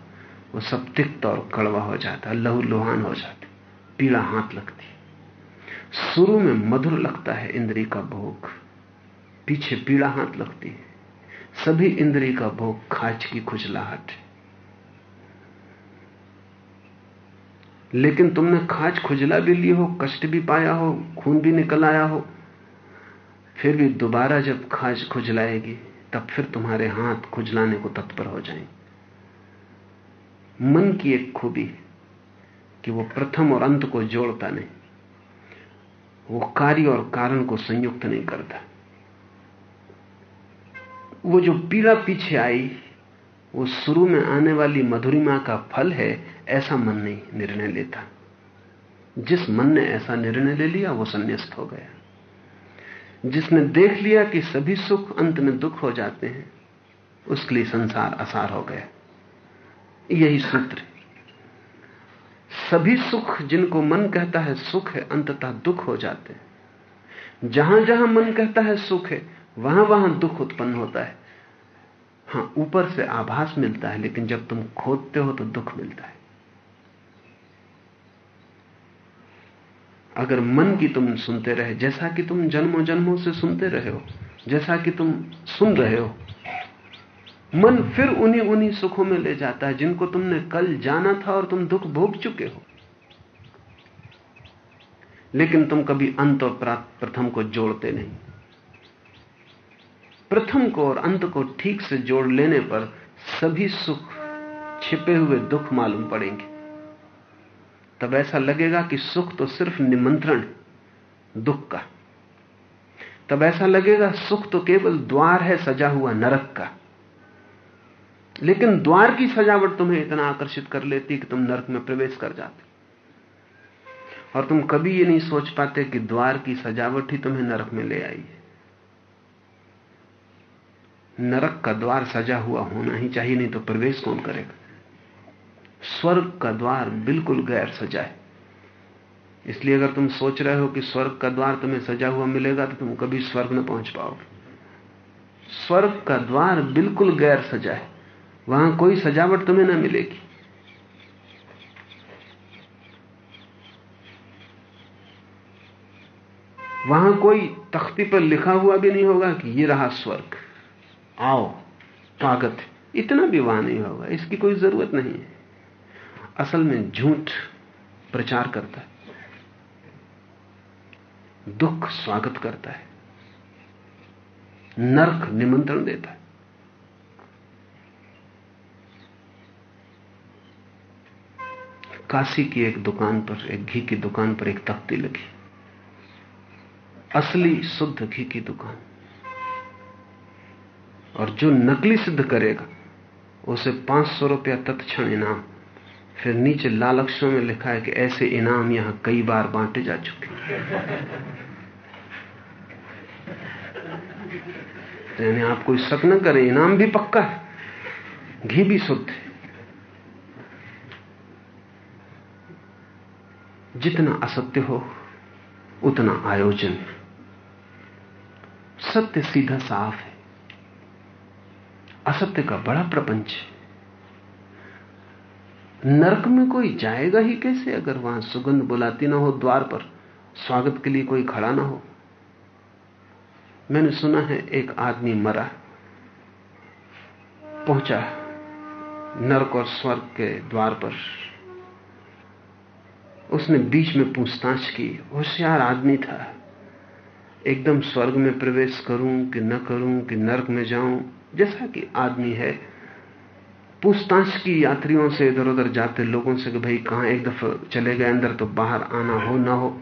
वो सब तिक्त और कड़वा हो जाता लहू लुहान हो जाती पीड़ा हाथ लगती। शुरू में मधुर लगता है इंद्री का भोग। पीछे पीड़ा हाथ लगती है। सभी इंद्री का भोग खाच की खुजलाहट लेकिन तुमने खाज खुजला भी ली हो, कष्ट भी पाया हो, खून भी निकल आया हो, फिर भी दोबारा जब खाज खुजलाएगी, तब फिर तुम्हारे हाथ खुजलाने को तत्पर हो जाएँगे। मन की एक खूबी कि वो प्रथम और अंत को जोड़ता नहीं। वो कार्य और कारण को संयुक्त नहीं करता। वो जो पीड़ा पीछे आई, वो शुरू में आने वाली मधुरिमा का फल है, ऐसा मन नहीं निर्णय लेता। जिस मन ने ऐसा निर्णय ले लिया, वो संन्यास्त हो गया। जिसने देख लिया कि सभी सुख अंत में दुख हो जाते हैं, उसके लिए संसार आसार हो गया। यही सूत्र सभी सुख जिनको मन कहता है सुख है, अंततः दुख हो जाते हैं। जहाँ जहाँ मन कहता है सुख है, वहाँ वहाँ दुख उत्पन्न होता है। हाँ, ऊपर से आभास मिलता है, लेकिन जब तुम खोदते हो तो दुख मिलता है। अगर मन की तुम सुनते रहे, जैसा कि तुम जन्मों जन्मों से सुनते रहे हो, जैसा कि तुम सुन रहे हो मन फिर उन्हीं उन्हीं सुखों में ले जाता है, जिनको तुमने कल जाना था और तुम दुख भोग चुके हो। लेकिन तुम कभी अंत और प्रथम को जोड़ते नहीं। प्रथम को और अंत को ठीक से जोड़ लेने पर सभी सुख छिपे हुए दुख मालूम पड़ेंगे। तब ऐसा लगेगा कि सुख तो सिर्फ़ निमंत्रण, दुख का। तब ऐसा लगेगा सुख तो केवल द्वार है सजा हुआ नरक का। लेकिन द्वार की सजावट तुम्हें इतना आकर्षित कर लेती कि तुम नरक में प्रवेश कर जाते। और तुम कभी ये नहीं सोच पाते कि द्वार की सजावट ही तुम्हें नरक में ले आई है। नरक का द्वार सजा हुआ होना ही चाहिए, नहीं तो प्रवेश कौन करेगा? स्वर्ग का द्वार बिल्कुल गैर सजा है। इसलिए अगर तुम सोच रहे हो कि स्वर्ग का द्वार तुम्हें सजा हुआ मिलेगा तो तुम कभी स्वर्ग न पहुँच पाओगे। स्वर्ग का द्वार बिल्कुल गैर सजा है। वहाँ कोई सजावट तुम्हें ना मिलेगी। वहाँ कोई तख्ती पर लिखा हुआ भी नहीं होगा कि ये रहा स्वर्ग। आओ स्वागत इतना भी वहाँ नहीं होगा, इसकी कोई ज़रूरत नहीं है। असल में झूठ प्रचार करता है। दुख स्वागत करता है। नरक निमंत्रण देता है। काशी की एक दुकान पर, एक घी की दुकान पर एक तख्ती लगी। असली शुद्ध घी की दुकान। और जो नकली सिद्ध करेगा, उसे पाँच सौ रुपया तत्क्षण इनाम। फिर नीचे लाल अक्षरों में लिखा है कि ऐसे इनाम यहाँ कई बार बांटे जा चुके तो यानी आप कोई शक न करें, इनाम भी पक्का है, घी भी शुद्ध है। जितना असत्य हो, उतना आयोजन। सत्य सीधा साफ़ है। असत्य का बड़ा प्रपंच है। नरक में कोई जाएगा ही कैसे अगर वहाँ सुगंध बुलाती ना हो द्वार पर, स्वागत के लिए कोई खड़ा ना हो? मैंने सुना है एक आदमी मरा। पहुँचा नरक और स्वर्ग के द्वार पर। उसने बीच में पूछताछ की। होशियार आदमी था। एकदम स्वर्ग में प्रवेश करूँ कि न करूँ कि नरक में जाऊँ, जैसा कि आदमी है। पूछताछ की यात्रियों से इधर उधर जाते लोगों से कि भाई कहाँ एक दफ़ा चले गए, अंदर तो बाहर आना हो, ना हो,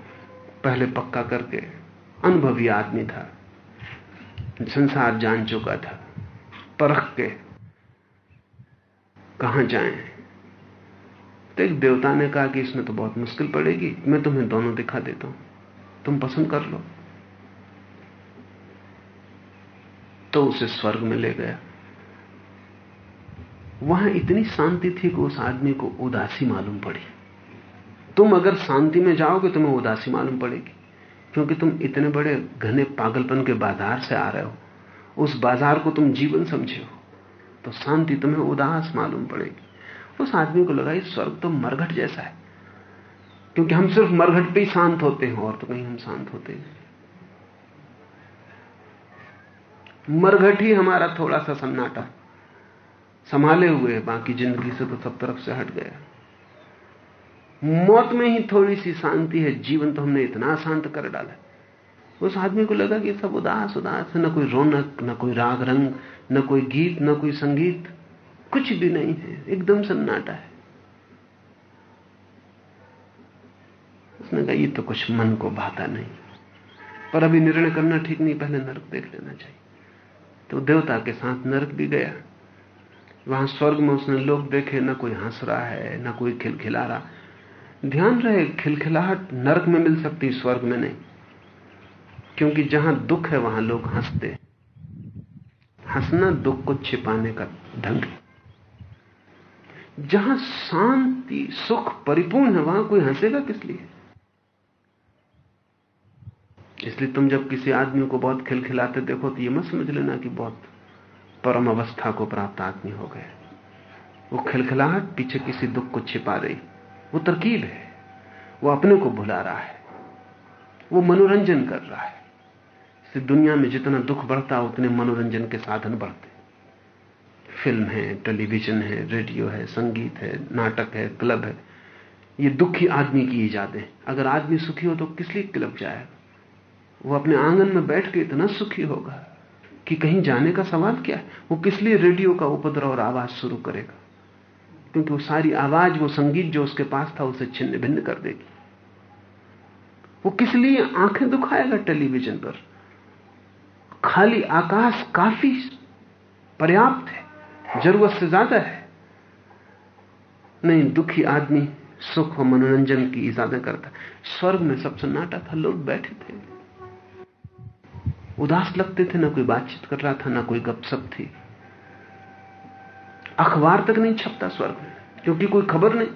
पहले पक्का करके। अनुभवी आदमी था। संसार जान चुका था। परख के कहाँ जाएँ? तो एक देवता ने कहा कि इसमें तो बहुत मुश्किल पड़ेगी, मैं तुम्हें दोनों दिखा देता हूँ। तुम पसंद कर लो। तो उसे स्वर्ग में ले गया। वहाँ इतनी शांति थी कि उस आदमी को उदासी मालूम पड़ी। तुम अगर शांति में जाओगे, तुम्हें उदासी मालूम पड़ेगी, क्योंकि तुम इतने बड़े घने पागलपन के बाज़ार से आ रहे हो। उस बाज़ार को तुम जीवन समझे हो तो शांति तुम्हें उदास मालूम पड़ेगी। उस आदमी को लगा, ये स्वर्ग तो मरघट जैसा है। क्योंकि हम सिर्फ़ मरघट पे ही शांत होते हैं, और तो कहीं हम शांत होते नहीं मरघट ही हमारा थोड़ा सा सन्नाटा। संभाले हुए बाकी ज़िंदगी से तो सब तरफ़ से हट गया। मौत में ही थोड़ी सी शांति है, जीवन तो हमने इतना शांत कर डाला उस आदमी को लगा कि सब उदास उदास है, न कोई रौनक, न कोई राग रंग न कोई गीत, न कोई संगीत। कुछ भी नहीं है, एकदम सन्नाटा है। उसने कहा, ये तो कुछ मन को भाता नहीं। पर अभी निर्णय करना ठीक नहीं, पहले नरक देख लेना चाहिए। तो देवता के साथ नरक भी गया। वहाँ स्वर्ग में उसने लोग देखे, ना कोई हंस रहा है, ना कोई खिलखिला रहा। ध्यान रहे, खिलखिलाहट नरक में मिल सकती, स्वर्ग में नहीं। क्योंकि जहाँ दुख है, वहाँ लोग हँसते हंसना दुख को छिपाने का ढंग है जहाँ शांति, सुख, परिपूर्ण है वहाँ कोई हंसेगा किस लिए? इसलिए तुम जब किसी आदमी को बहुत खिलखिलाते देखो तो ये मत समझ लेना कि बहुत परम अवस्था को प्राप्त आदमी हो गए। वो खिलखिलाहट पीछे किसी दुख को छिपा रही। वो तरकीब है। वो अपने को भुला रहा है। वो मनोरंजन कर रहा है। इस दुनिया में जितना दुख बढ़ता उतने मनोरंजन के साधन बढ़ते फ़िल्म है, टेलीविज़न है, रेडियो है, संगीत है, नाटक है, क्लब है, ये दुखी आदमी की ईजाद अगर आदमी सुखी हो तो किस लिए क्लब जाएगा वो अपने आँगन में बैठ के इतना सुखी होगा कि कहीं जाने का सवाल क्या है? वो किस लिए रेडियो का उपद्रव और आवाज़ शुरू करेगा? क्योंकि वो सारी आवाज़, वो संगीत जो उसके पास था, उसे छिन्न भिन्न कर देगी। वो किस लिए आँखें दुखाएगा टेलीविज़न पर? खाली आकाश काफ़ी पर्याप्त है। ज़रूरत से ज़्यादा है। नहीं, दुखी आदमी सुख और मनोरंजन की इजादत करता स्वर्ग में सब सन्नाटा था, लोग बैठे थे। उदास लगते थे, ना कोई बातचीत कर रहा था, ना कोई गपशप थी। अखबार तक नहीं छपता स्वर्ग में, क्योंकि कोई खबर नहीं।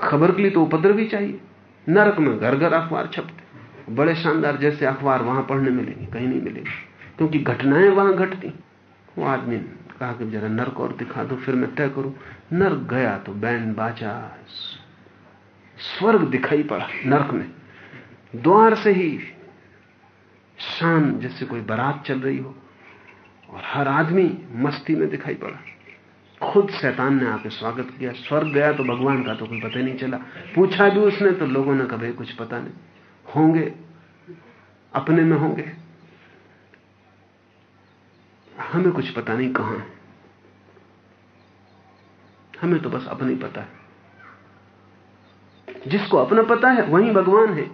खबर के लिए तो उपद्रव भी चाहिए। नरक में घर घर अखबार छपते। बड़े शानदार जैसे अखबार वहाँ पढ़ने मिलेंगे, कहीं नहीं मिलेंगे, क्योंकि घटनाएँ वहाँ घटती। वो आदमी कहा कि जरा नर्क और दिखा दो, फिर मैं तय करूँ, नर्क गया तो बैंड बाजा, स्वर्ग दिखाई पड़ा नर्क में। द्वार से ही शान जैसे कोई बारात चल रही हो, और हर आदमी मस्ती में दिखाई पड़ा। खुद शैतान ने आके स्वागत किया, स्वर्ग गया तो भगवान का तो कोई पता नहीं चला। पूछा भी उसने तो लोगों ने कभी कुछ पता नहीं। होंगे, अपने में होंगे। हमें कुछ पता नहीं कहाँ। है हमें तो बस अपना ही पता है। जिसको अपना पता है, वही भगवान है।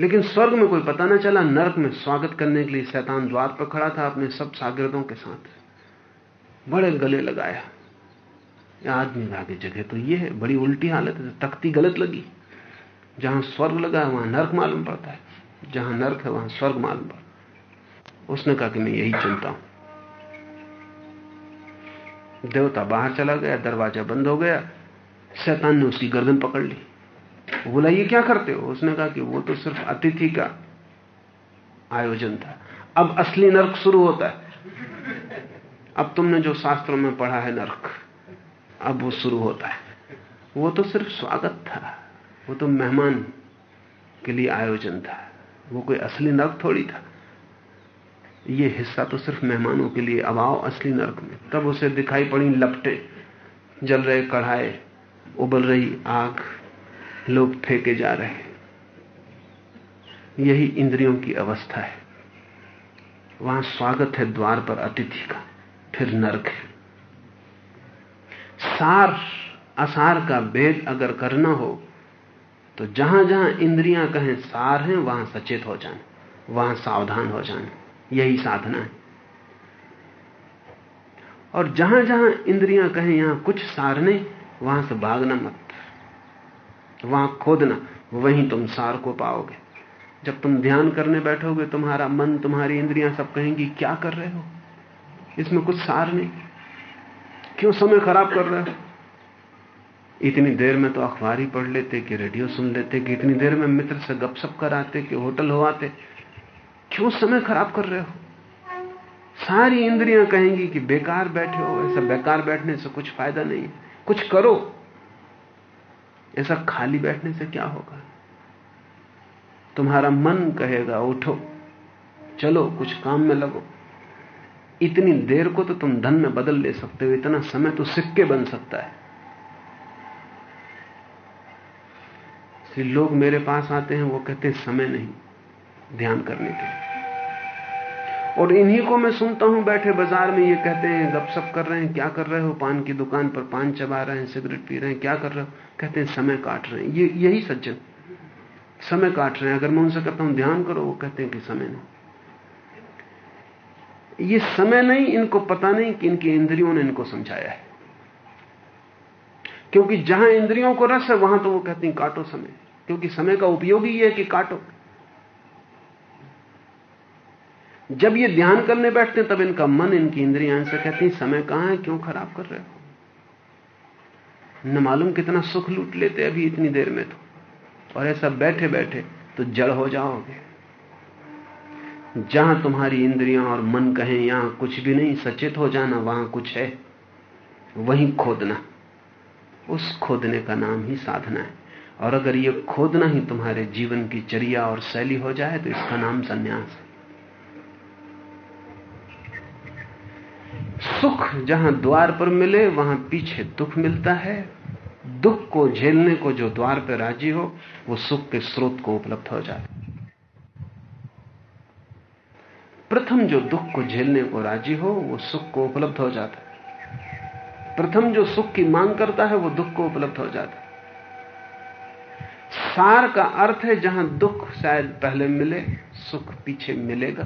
लेकिन स्वर्ग में कोई पता ना चला, नरक में स्वागत करने के लिए शैतान द्वार पर खड़ा था अपने सब सागिर्दों के साथ। बड़े गले लगाया। आदमी आगे जगह तो ये है, बड़ी उल्टी हालत है, तख्ती गलत लगी। जहाँ स्वर्ग लगा है, वहाँ नर्क मालूम पड़ता है। जहाँ नर्क है, वहाँ स्वर्ग मालूम पड़ता उसने कहा कि मैं यही चुनता हूँ। देवता बाहर चला गया, दरवाज़ा बंद हो गया, शैतान ने उसकी गर्दन पकड़ ली। बोला ये क्या करते हो? उसने कहा कि वो तो सिर्फ़ अतिथि का आयोजन था। अब असली नरक शुरू होता है। अब तुमने जो शास्त्रों में पढ़ा है नरक, अब वो शुरू होता है। वो तो सिर्फ़ स्वागत था, वो तो मेहमान के लिए आयोजन था। वो कोई असली नरक थोड़ी था। ये हिस्सा तो सिर्फ़ मेहमानों के लिए अभाव असली नरक में। तब उसे दिखाई पड़ी लपटे, जल रहे कढ़ाए, उबल रही आग, लोग फेंके जा रहे हैं। यही इंद्रियों की अवस्था है। वहाँ स्वागत है द्वार पर अतिथि का, फिर नरक है। सार, असार का भेद अगर करना हो तो जहाँ जहाँ इंद्रियाँ कहें सार हैं, वहाँ सचेत हो जाना, वहाँ सावधान हो जाना। यही साधना है। और जहाँ जहाँ इंद्रियाँ कहें, यहाँ कुछ सार नहीं वहाँ से भागना मत। वहाँ खोदना, वहीं तुम सार को पाओगे। जब तुम ध्यान करने बैठोगे, तुम्हारा मन, तुम्हारी इंद्रियाँ सब कहेंगी, क्या कर रहे हो? इसमें कुछ सार नहीं। क्यों समय खराब कर रहे हो? इतनी देर में तो अखबार ही पढ़ लेते, कि रेडियो सुन लेते, कि इतनी देर में मित्र से गपशप कराते, कि होटल हो आते। क्यों समय खराब कर रहे हो? सारी इंद्रियाँ कहेंगी कि बेकार बैठे हो, ऐसा बेकार बैठने से कुछ फ़ायदा नहीं। कुछ करो। ऐसा खाली बैठने से क्या होगा? तुम्हारा मन कहेगा, उठो, चलो, कुछ काम में लगो। इतनी देर को तो तुम धन में बदल ले सकते हो, इतना समय तो सिक्के बन सकता है। लोग मेरे पास आते हैं, वो कहते हैं, समय नहीं, ध्यान करने के लिए और इन्हीं को मैं सुनता हूँ बैठे बाज़ार में, ये कहते हैं गपशप कर रहे हैं, क्या कर रहे हो? पान की दुकान पर पान चबा रहे हैं, सिगरेट पी रहे हैं, क्या कर रहे हो? कहते हैं, समय काट रहे हैं। ये, यही सज्जन, समय काट रहे हैं। अगर मैं उनसे कहता हूँ, ध्यान करो, वो कहते हैं कि समय नहीं। ये समय नहीं, इनको पता नहीं कि इनकी इंद्रियों ने इनको समझाया है। क्योंकि जहाँ इंद्रियों को रस है, वहाँ तो वो कहते हैं, काटो समय। क्योंकि समय का उपयोग ही है कि काटो। जब ये ध्यान करने बैठते हैं, तब इनका मन, इनकी इंद्रियाँ से कहती हैं, समय कहाँ है? क्यों खराब कर रहे हो? न मालूम कितना सुख लूट लेते अभी इतनी देर में तो। और ऐसा बैठे बैठे तो जड़ हो जाओगे। जहाँ तुम्हारी इंद्रियाँ और मन कहें, यहाँ कुछ भी नहीं, सचेत हो जाना वहाँ कुछ है। वहीं खोदना। उस खोदने का नाम ही साधना है। और अगर यह खोदना ही तुम्हारे जीवन की चर्या और शैली हो जाए तो इसका नाम संन्यास है। सुख जहाँ द्वार पर मिले, वहाँ पीछे दुख मिलता है। दुख को झेलने को जो द्वार पर राज़ी हो, वो सुख के स्रोत को उपलब्ध हो जाए प्रथम जो दुख को झेलने को राज़ी हो, वो सुख को उपलब्ध हो जाता है। प्रथम जो सुख की मांग करता है, वो दुख को उपलब्ध हो जाता है। सार का अर्थ है, जहाँ दुख शायद पहले मिले, सुख पीछे मिलेगा।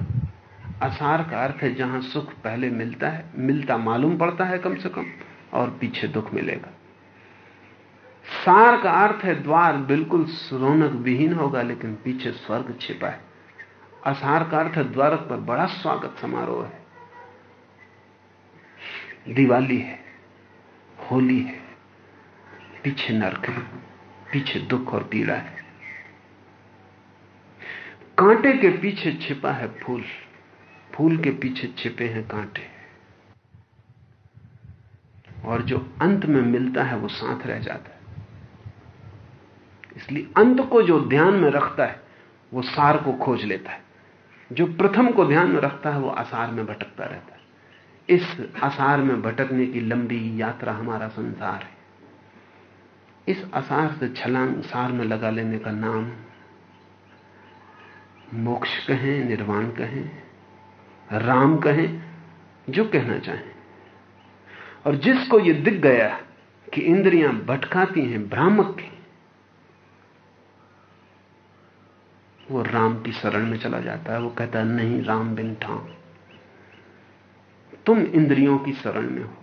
असार का अर्थ है जहाँ सुख पहले मिलता है, मिलता मालूम पड़ता है कम से कम, और पीछे दुख मिलेगा। सार का अर्थ है द्वार बिल्कुल रौनक विहीन होगा, लेकिन पीछे स्वर्ग छिपा है। असार का अर्थ है द्वार पर बड़ा स्वागत समारोह है। दिवाली है, होली है, पीछे नरक है, पीछे दुख और पीड़ा है। कांटे के पीछे छिपा है फूल। फूल के पीछे छिपे हैं कांटे। और जो अंत में मिलता है, वो साथ रह जाता है। इसलिए अंत को जो ध्यान में रखता है, वो सार को खोज लेता है। जो प्रथम को ध्यान में रखता है, वो आसार में भटकता रहता है। इस आसार में भटकने की लंबी यात्रा हमारा संसार है। इस आसार से छलांग सार में लगा लेने का नाम मोक्ष कहें, निर्वाण कहें राम कहें, जो कहना चाहें। और जिसको यह दिख गया कि इंद्रियाँ भटकाती हैं, भ्रामक हैं, वो राम की शरण में चला जाता है। वो कहता है, नहीं, राम बिन ठाम, तुम इंद्रियों की शरण में हो।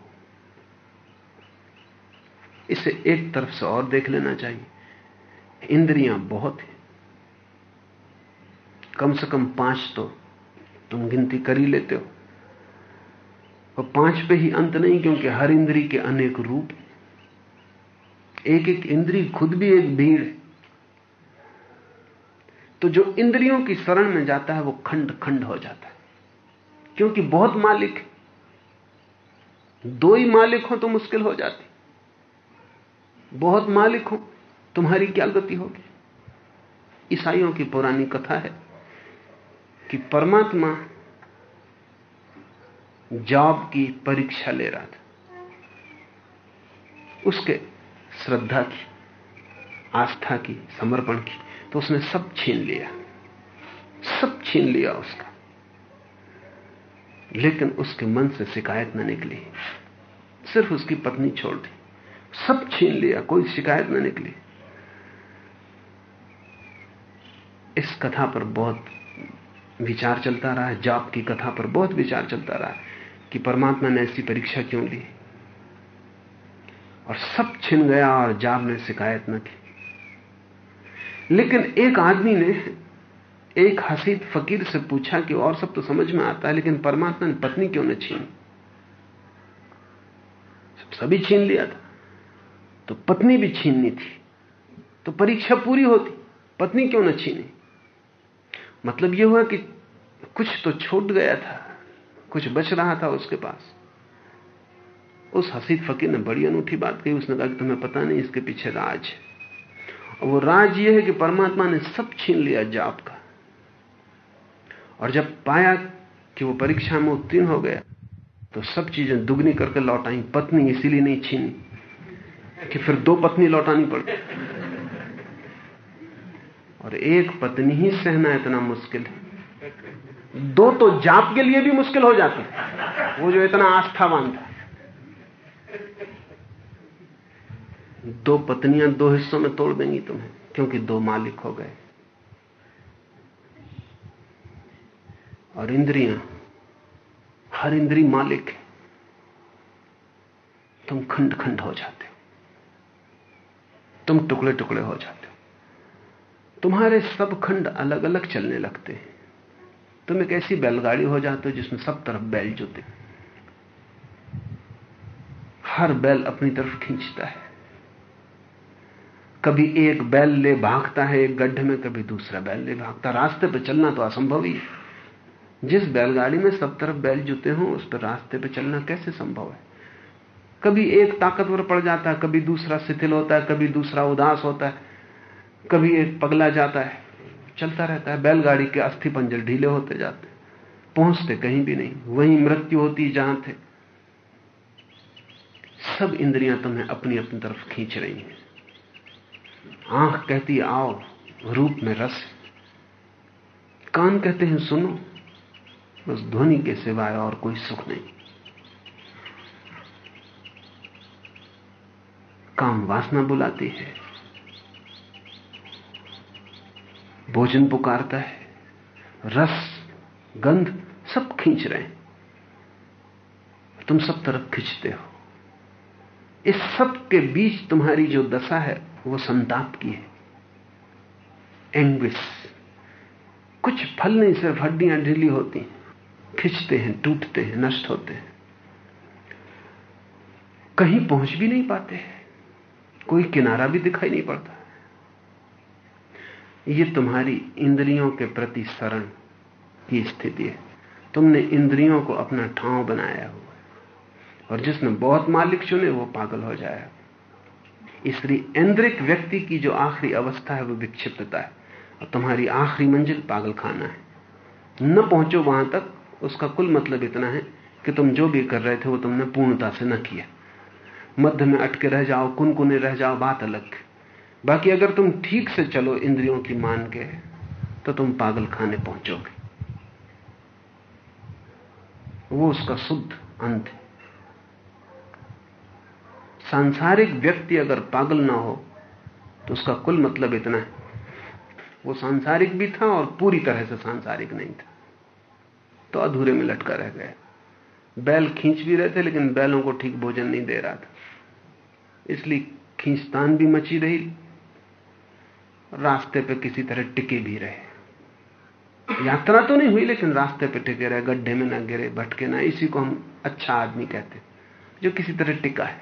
इसे एक तरफ़ से और देख लेना चाहिए। इंद्रियाँ बहुत हैं। कम से कम पाँच तो तुम गिनती कर ही लेते हो। और पाँच पे ही अंत नहीं, क्योंकि हर इंद्री के अनेक रूप एक एक इंद्री खुद भी एक भीड़ है। तो जो इंद्रियों की शरण में जाता है, वो खंड खंड हो जाता है। क्योंकि बहुत मालिक दो ही मालिक हो तो मुश्किल हो जाती। बहुत मालिक हो, तुम्हारी क्या गति होगी? ईसाइयों की पुरानी कथा है। कि परमात्मा जॉब की परीक्षा ले रहा था। उसके श्रद्धा की, आस्था की, समर्पण की तो उसने सब छीन लिया। सब छीन लिया उसका। लेकिन उसके मन से शिकायत न निकली। सिर्फ़ उसकी पत्नी छोड़ दी। सब छीन लिया, कोई शिकायत न निकली। इस कथा पर बहुत विचार चलता रहा है जाप की कथा पर बहुत विचार चलता रहा कि परमात्मा ने ऐसी परीक्षा क्यों ली? और सब छिन गया और जाप ने शिकायत न की। लेकिन एक आदमी ने एक हसीद फकीर से पूछा कि और सब तो समझ में आता है, लेकिन परमात्मा ने पत्नी क्यों न छीन? सभी छीन लिया था। तो पत्नी भी छीननी थी। तो परीक्षा पूरी होती, पत्नी क्यों न छीनी? मतलब यह हुआ कि कुछ तो छूट गया था, कुछ बच रहा था उसके पास। उस हसीद फकीर ने बड़ी अनूठी बात कही, उसने कहा कि तुम्हें पता नहीं इसके पीछे राज है। और वो राज यह है कि परमात्मा ने सब छीन लिया जाप का। और जब पाया कि वो परीक्षा में उत्तीर्ण हो गया तो सब चीज़ें दुगनी करके लौटाई, पत्नी इसीलिए नहीं छीनी कि फिर दो पत्नी लौटानी पड़ती। और एक पत्नी ही सहना इतना मुश्किल है। दो तो जाप के लिए भी मुश्किल हो जाती वो जो इतना आस्थावान था दो पत्नियाँ दो हिस्सों में तोड़ देंगी तुम्हें, क्योंकि दो मालिक हो गए। और इंद्रियाँ, हर इंद्री मालिक है। तुम खंड खंड हो जाते हो। तुम टुकड़े टुकड़े हो जाते हो। तुम्हारे सब खंड अलग अलग चलने लगते हैं। तुम एक ऐसी बैलगाड़ी हो जाते हो जिसमें सब तरफ़ बैल जुते हर बैल अपनी तरफ़ खींचता है। कभी एक बैल ले भागता है एक गड्ढे में, कभी दूसरा बैल ले भागता रास्ते पर चलना तो असंभव ही है। जिस बैलगाड़ी में सब तरफ़ बैल जुते हों, उस पर रास्ते पर चलना कैसे संभव है? कभी एक ताकतवर पड़ जाता है, कभी दूसरा शिथिल होता है, कभी दूसरा उदास होता है। कभी एक पगला जाता है, चलता रहता है, बैलगाड़ी के अस्थि पंजर ढीले होते जाते पहुँचते कहीं भी नहीं, वहीं मृत्यु होती जहाँ थे। सब इंद्रियाँ तुम्हें अपनी अपनी तरफ़ खींच रही हैं। आँख कहती आओ, रूप में रस। कान कहते हैं, सुनो। बस ध्वनि के सिवाय और कोई सुख नहीं। काम वासना बुलाती है। भोजन पुकारता है, रस, गंध सब खींच रहे हैं। तुम सब तरफ़ खींचते हो। इस सब के बीच तुम्हारी जो दशा है, वो संताप की है। एंग्विश कुछ फल नहीं, सिर्फ़ हड्डियाँ ढीली होती खिंचते हैं, टूटते हैं, नष्ट होते हैं। कहीं पहुँच भी नहीं पाते कोई किनारा भी दिखाई नहीं पड़ता। ये तुम्हारी इंद्रियों के प्रति शरण की स्थिति है। तुमने इंद्रियों को अपना ठाव बनाया हुआ है। और जिसने बहुत मालिक चुने, वो पागल हो जाएगा इसलिए इंद्रिक व्यक्ति की जो आखिरी अवस्था है, वो विक्षिप्तता है। और तुम्हारी आखिरी मंजिल पागल खाना है। न पहुंचो वहाँ तक। उसका कुल मतलब इतना है कि तुम जो भी कर रहे थे, वो तुमने पूर्णता से न किया। मध्य में अटके रह जाओ, कुनकुने रह जाओ, बात अलग बाकी अगर तुम ठीक से चलो इंद्रियों की मान के तो तुम पागल खाने पहुंचोगे। वो उसका शुद्ध अंत है। सांसारिक व्यक्ति अगर पागल ना हो तो उसका कुल मतलब इतना है। वो सांसारिक भी था और पूरी तरह से सांसारिक नहीं था। तो अधूरे में लटका रह गया। बैल खींच भी रहे थे, लेकिन बैलों को ठीक भोजन नहीं दे रहा था। इसलिए खींचतान भी मची रही। रास्ते पे किसी तरह टिके भी रहे। यात्रा तो नहीं हुई, लेकिन रास्ते पे टिके रहे, गड्ढे में ना गिरे, भटके ना, इसी को हम अच्छा आदमी कहते जो किसी तरह टिका है।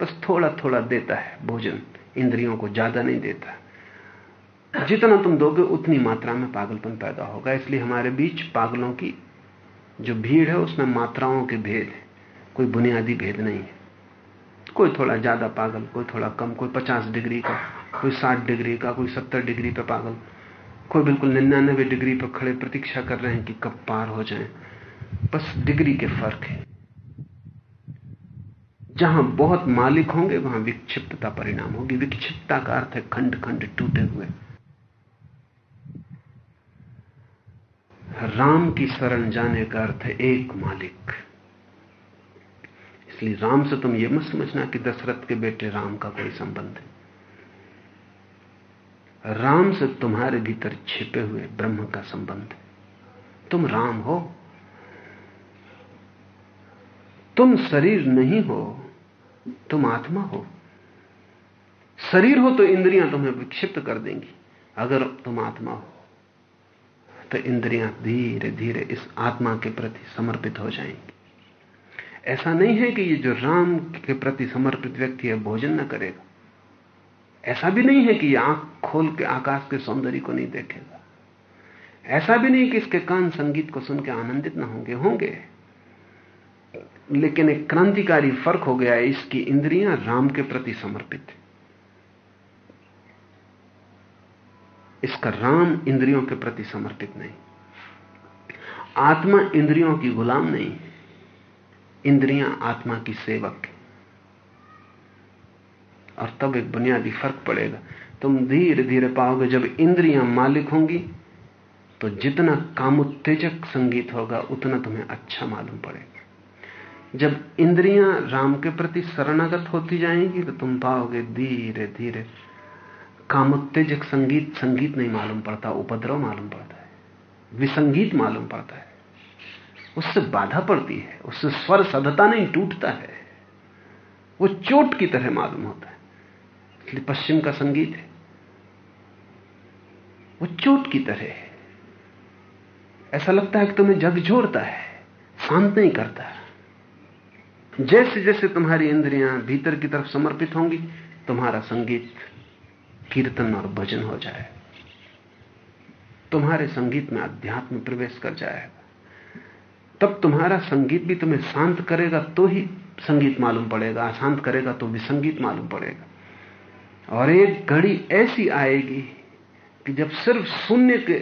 बस थोड़ा थोड़ा देता है भोजन, इंद्रियों को ज़्यादा नहीं देता। जितना तुम दोगे, उतनी मात्रा में पागलपन पैदा होगा। इसलिए हमारे बीच पागलों की जो भीड़ है, उसमें मात्राओं के भेद है। कोई बुनियादी भेद नहीं है। कोई थोड़ा ज़्यादा पागल, कोई थोड़ा कम, कोई पचास डिग्री का। कोई साठ डिग्री का, कोई सत्तर डिग्री पे पागल। कोई बिल्कुल निन्यानबे डिग्री पर खड़े प्रतीक्षा कर रहे हैं कि कब पार हो जाए। बस डिग्री के फ़र्क है। जहाँ बहुत मालिक होंगे, वहाँ विक्षिप्तता परिणाम होगी। विक्षिप्तता का अर्थ है खंड खंड टूटे हुए। राम की शरण जाने का अर्थ है एक मालिक। इसलिए राम से तुम यह मत समझना कि दशरथ के बेटे राम का कोई संबंध है। राम से तुम्हारे भीतर छिपे हुए ब्रह्म का संबंध है। तुम राम हो। तुम शरीर नहीं हो, तुम आत्मा हो। शरीर हो तो इंद्रियाँ तुम्हें विक्षिप्त कर देंगी, अगर तुम आत्मा हो तो इंद्रियाँ धीरे धीरे इस आत्मा के प्रति समर्पित हो जाएँगी। ऐसा नहीं है कि ये जो राम के प्रति समर्पित व्यक्ति है, भोजन न करेगा। ऐसा भी नहीं है कि आँख खोल के आकाश के सौंदर्य को नहीं देखेगा। ऐसा भी नहीं कि इसके कान संगीत को सुन के आनंदित ना होंगे होंगे। लेकिन एक क्रांतिकारी फ़र्क हो गया है, इसकी इंद्रियाँ राम के प्रति समर्पित है। इसका राम इंद्रियों के प्रति समर्पित नहीं। आत्मा इंद्रियों की गुलाम नहीं, इंद्रियाँ आत्मा की सेवक है। और तब एक बुनियादी फ़र्क पड़ेगा। तुम धीरे धीरे पाओगे, जब इंद्रियाँ मालिक होंगी तो जितना कामुत्तेजक संगीत होगा, उतना तुम्हें अच्छा मालूम पड़ेगा। जब इंद्रियाँ राम के प्रति शरणागत होती जाएँगी तो तुम पाओगे धीरे धीरे कामुत्तेजक संगीत संगीत नहीं मालूम पड़ता, उपद्रव मालूम पड़ता है। विसंगीत मालूम पड़ता है। उससे बाधा पड़ती है, उससे स्वर सदता नहीं टूटता है। वो चोट की तरह मालूम होता है। इसलिए पश्चिम का संगीत है। वो चोट की तरह है। ऐसा लगता है कि तुम्हें झकझोरता है, शांत नहीं करता। जैसे जैसे तुम्हारी इंद्रियाँ भीतर की तरफ़ समर्पित होंगी, तुम्हारा संगीत कीर्तन और भजन हो जाए तुम्हारे संगीत में अध्यात्म प्रवेश कर जाएगा। तब तुम्हारा संगीत भी तुम्हें शांत करेगा तो ही संगीत मालूम पड़ेगा, अशांत करेगा तो भी संगीत मालूम पड़ेगा। और एक घड़ी ऐसी आएगी कि जब सिर्फ़ शून्य के,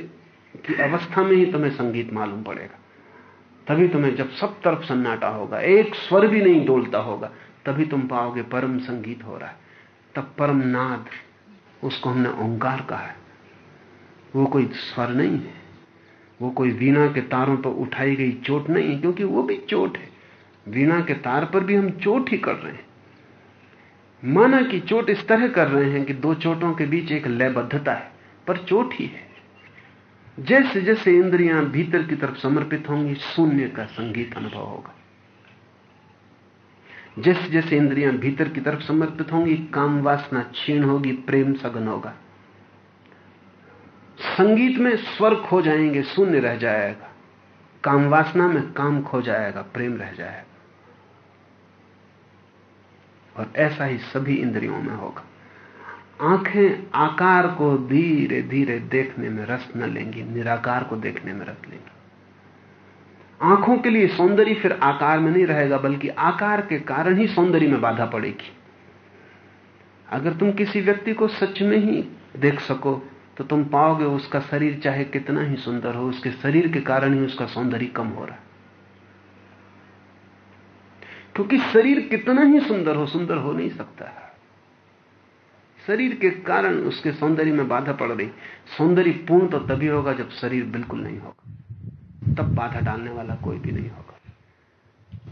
की अवस्था में ही तुम्हें संगीत मालूम पड़ेगा, तभी तुम्हें जब सब तरफ़ सन्नाटा होगा, एक स्वर भी नहीं डोलता होगा, तभी तुम पाओगे परम संगीत हो रहा है। तब परम नाद, उसको हमने ओंकार कहा है। वो कोई स्वर नहीं है, वो कोई वीणा के तारों पर उठाई गई चोट नहीं है क्योंकि वो भी चोट है। वीणा के तार पर भी हम चोट ही कर रहे हैं। माना कि चोट इस तरह कर रहे हैं कि दो चोटों के बीच एक लयबद्धता है, पर चोट ही है। जैसे जैसे इंद्रियाँ भीतर की तरफ़ समर्पित होंगी, शून्य का संगीत अनुभव होगा। जैसे जैसे इंद्रियाँ भीतर की तरफ़ समर्पित होंगी, काम वासना क्षीण होगी, प्रेम सघन होगा। संगीत में स्वर खो जाएँगे, शून्य रह जाएगा। काम वासना में काम खो जाएगा, प्रेम रह जाएगा। और ऐसा ही सभी इंद्रियों में होगा। आँखें आकार को धीरे धीरे देखने में रस न लेंगी, निराकार को देखने में रस लेंगी। आँखों के लिए सौंदर्य फिर आकार में नहीं रहेगा, बल्कि आकार के कारण ही सौंदर्य में बाधा पड़ेगी। अगर तुम किसी व्यक्ति को सच में ही देख सको तो तुम पाओगे उसका शरीर चाहे कितना ही सुंदर हो, उसके शरीर के कारण ही उसका सौंदर्य कम हो रहा है। क्योंकि शरीर कितना ही सुंदर हो सुंदर हो नहीं सकता शरीर के कारण उसके सौंदर्य में बाधा पड़ रही। सौंदर्य पूर्ण तो तभी होगा जब शरीर बिल्कुल नहीं होगा। तब बाधा डालने वाला कोई भी नहीं होगा।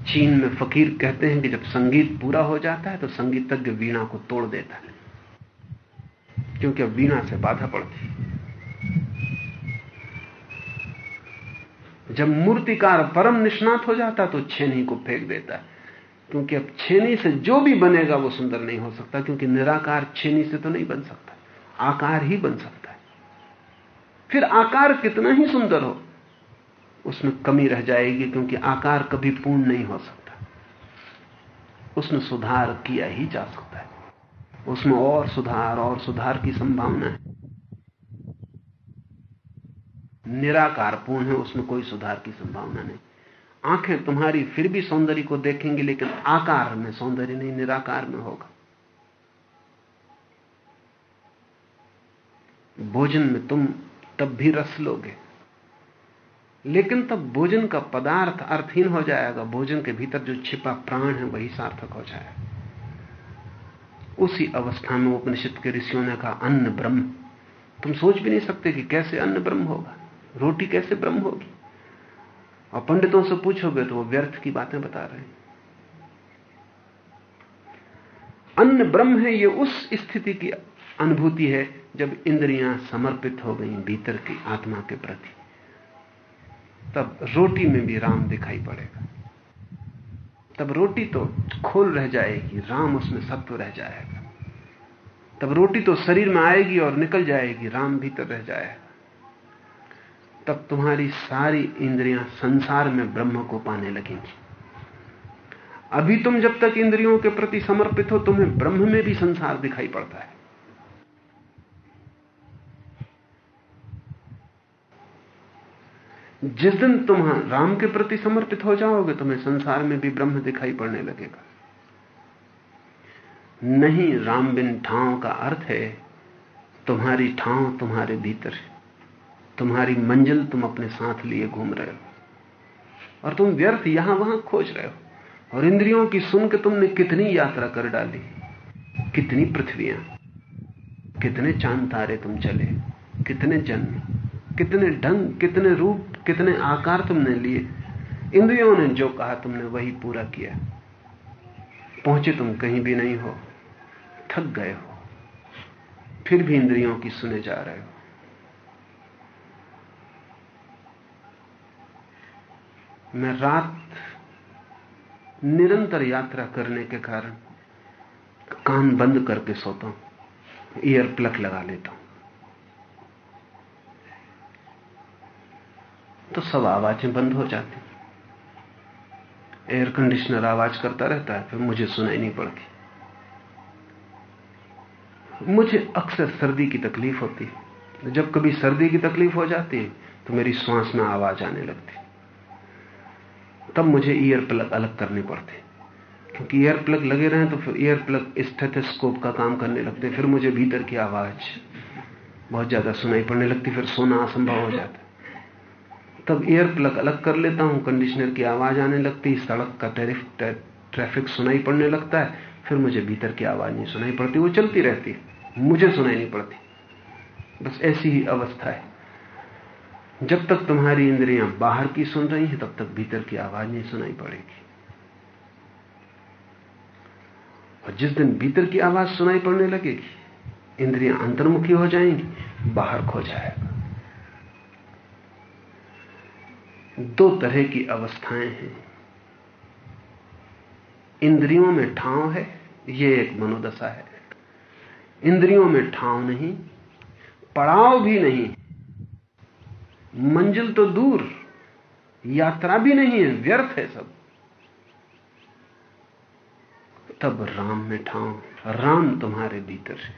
चीन में फकीर कहते हैं कि जब संगीत पूरा हो जाता है तो संगीतज्ञ वीणा को तोड़ देता है। क्योंकि अब वीणा से बाधा पड़ती है। जब मूर्तिकार परम निष्णात हो जाता तो छेनी को फेंक देता है। क्योंकि अब छेनी से जो भी बनेगा वो सुंदर नहीं हो सकता, क्योंकि निराकार छेनी से तो नहीं बन सकता। आकार ही बन सकता है। फिर आकार कितना ही सुंदर हो, उसमें कमी रह जाएगी, क्योंकि आकार कभी पूर्ण नहीं हो सकता। उसमें सुधार किया ही जा सकता है। उसमें और सुधार और सुधार की संभावना है। निराकार पूर्ण है, उसमें कोई सुधार की संभावना नहीं। आँखें तुम्हारी फिर भी सौंदर्य को देखेंगी, लेकिन आकार में सौंदर्य नहीं, निराकार में होगा। भोजन में तुम तब भी रस लोगे। लेकिन तब भोजन का पदार्थ अर्थहीन हो जाएगा। भोजन के भीतर जो छिपा प्राण है, वही सार्थक हो जाएगा। उसी अवस्था में उपनिषद के ऋषियों ने कहा, अन्न ब्रह्म। तुम सोच भी नहीं सकते कि कैसे अन्न ब्रह्म होगा। रोटी कैसे ब्रह्म होगी? और पंडितों से पूछोगे तो वो व्यर्थ की बातें बता रहे हैं। अन्य ब्रह्म है, ये उस स्थिति की अनुभूति है जब इंद्रियाँ समर्पित हो गई भीतर की आत्मा के प्रति। तब रोटी में भी राम दिखाई पड़ेगा। तब रोटी तो खोल रह जाएगी, राम उसमें सत्व रह जाएगा। तब रोटी तो शरीर में आएगी और निकल जाएगी, राम भीतर रह जाएगा। तब तुम्हारी सारी इंद्रियाँ संसार में ब्रह्म को पाने लगेंगी। अभी तुम जब तक इंद्रियों के प्रति समर्पित हो, तुम्हें ब्रह्म में भी संसार दिखाई पड़ता है। जिस दिन तुम राम के प्रति समर्पित हो जाओगे, तुम्हें संसार में भी ब्रह्म दिखाई पड़ने लगेगा। नहीं, राम बिन ठाव का अर्थ है, तुम्हारी ठाव तुम्हारे भीतर है। तुम्हारी मंजिल तुम अपने साथ लिए घूम रहे हो। और तुम व्यर्थ यहाँ वहाँ खोज रहे हो। और इंद्रियों की सुन के तुमने कितनी यात्रा कर डाली, कितनी पृथ्वियाँ, कितने चाँद तारे तुम चले, कितने जन्म, कितने ढंग, कितने रूप, कितने आकार तुमने लिए। इंद्रियों ने जो कहा तुमने वही पूरा किया। पहुँचे तुम कहीं भी नहीं हो, थक गए हो, फिर भी इंद्रियों की सुने जा रहे हो। मैं रात निरंतर यात्रा करने के कारण कान बंद करके सोता हूँ ईयर प्लग लगा लेता हूँ। तो सब आवाज़ें बंद हो जाती। एयर कंडीशनर आवाज़ करता रहता है, फिर मुझे सुनाई नहीं पड़ती। मुझे अक्सर सर्दी की तकलीफ़ होती है। जब कभी सर्दी की तकलीफ़ हो जाती है तो मेरी श्वास में आवाज़ आने लगती तब मुझे ईयर प्लग अलग करने पड़ते क्योंकि ईयर प्लग लगे रहे तो फिर ईयर प्लग स्टेथोस्कोप का काम करने लगते फिर मुझे भीतर की आवाज़ बहुत ज़्यादा सुनाई पड़ने लगती, फिर सोना असंभव हो जाता तब ईयर प्लग अलग कर लेता हूँ कंडीशनर की आवाज़ आने लगती, सड़क का ट्रैफ़िक सुनाई पड़ने लगता है। फिर मुझे भीतर की आवाज़ नहीं सुनाई पड़ती, वो चलती रहती मुझे सुनाई नहीं पड़ती। बस ऐसी ही अवस्था है। जब तक तुम्हारी इंद्रियाँ बाहर की सुन रही हैं, तब तक भीतर की आवाज़ नहीं सुनाई पड़ेगी। और जिस दिन भीतर की आवाज़ सुनाई पड़ने लगेगी, इंद्रियाँ अंतर्मुखी हो जाएँगी, बाहर खो जाएगा। दो तरह की अवस्थाएँ हैं। इंद्रियों में ठाव है यह एक मनोदशा है। इंद्रियों में ठाव नहीं, पड़ाव भी नहीं मंजिल तो दूर, यात्रा भी नहीं है, व्यर्थ है सब। तब राम में ठाव, राम तुम्हारे भीतर है।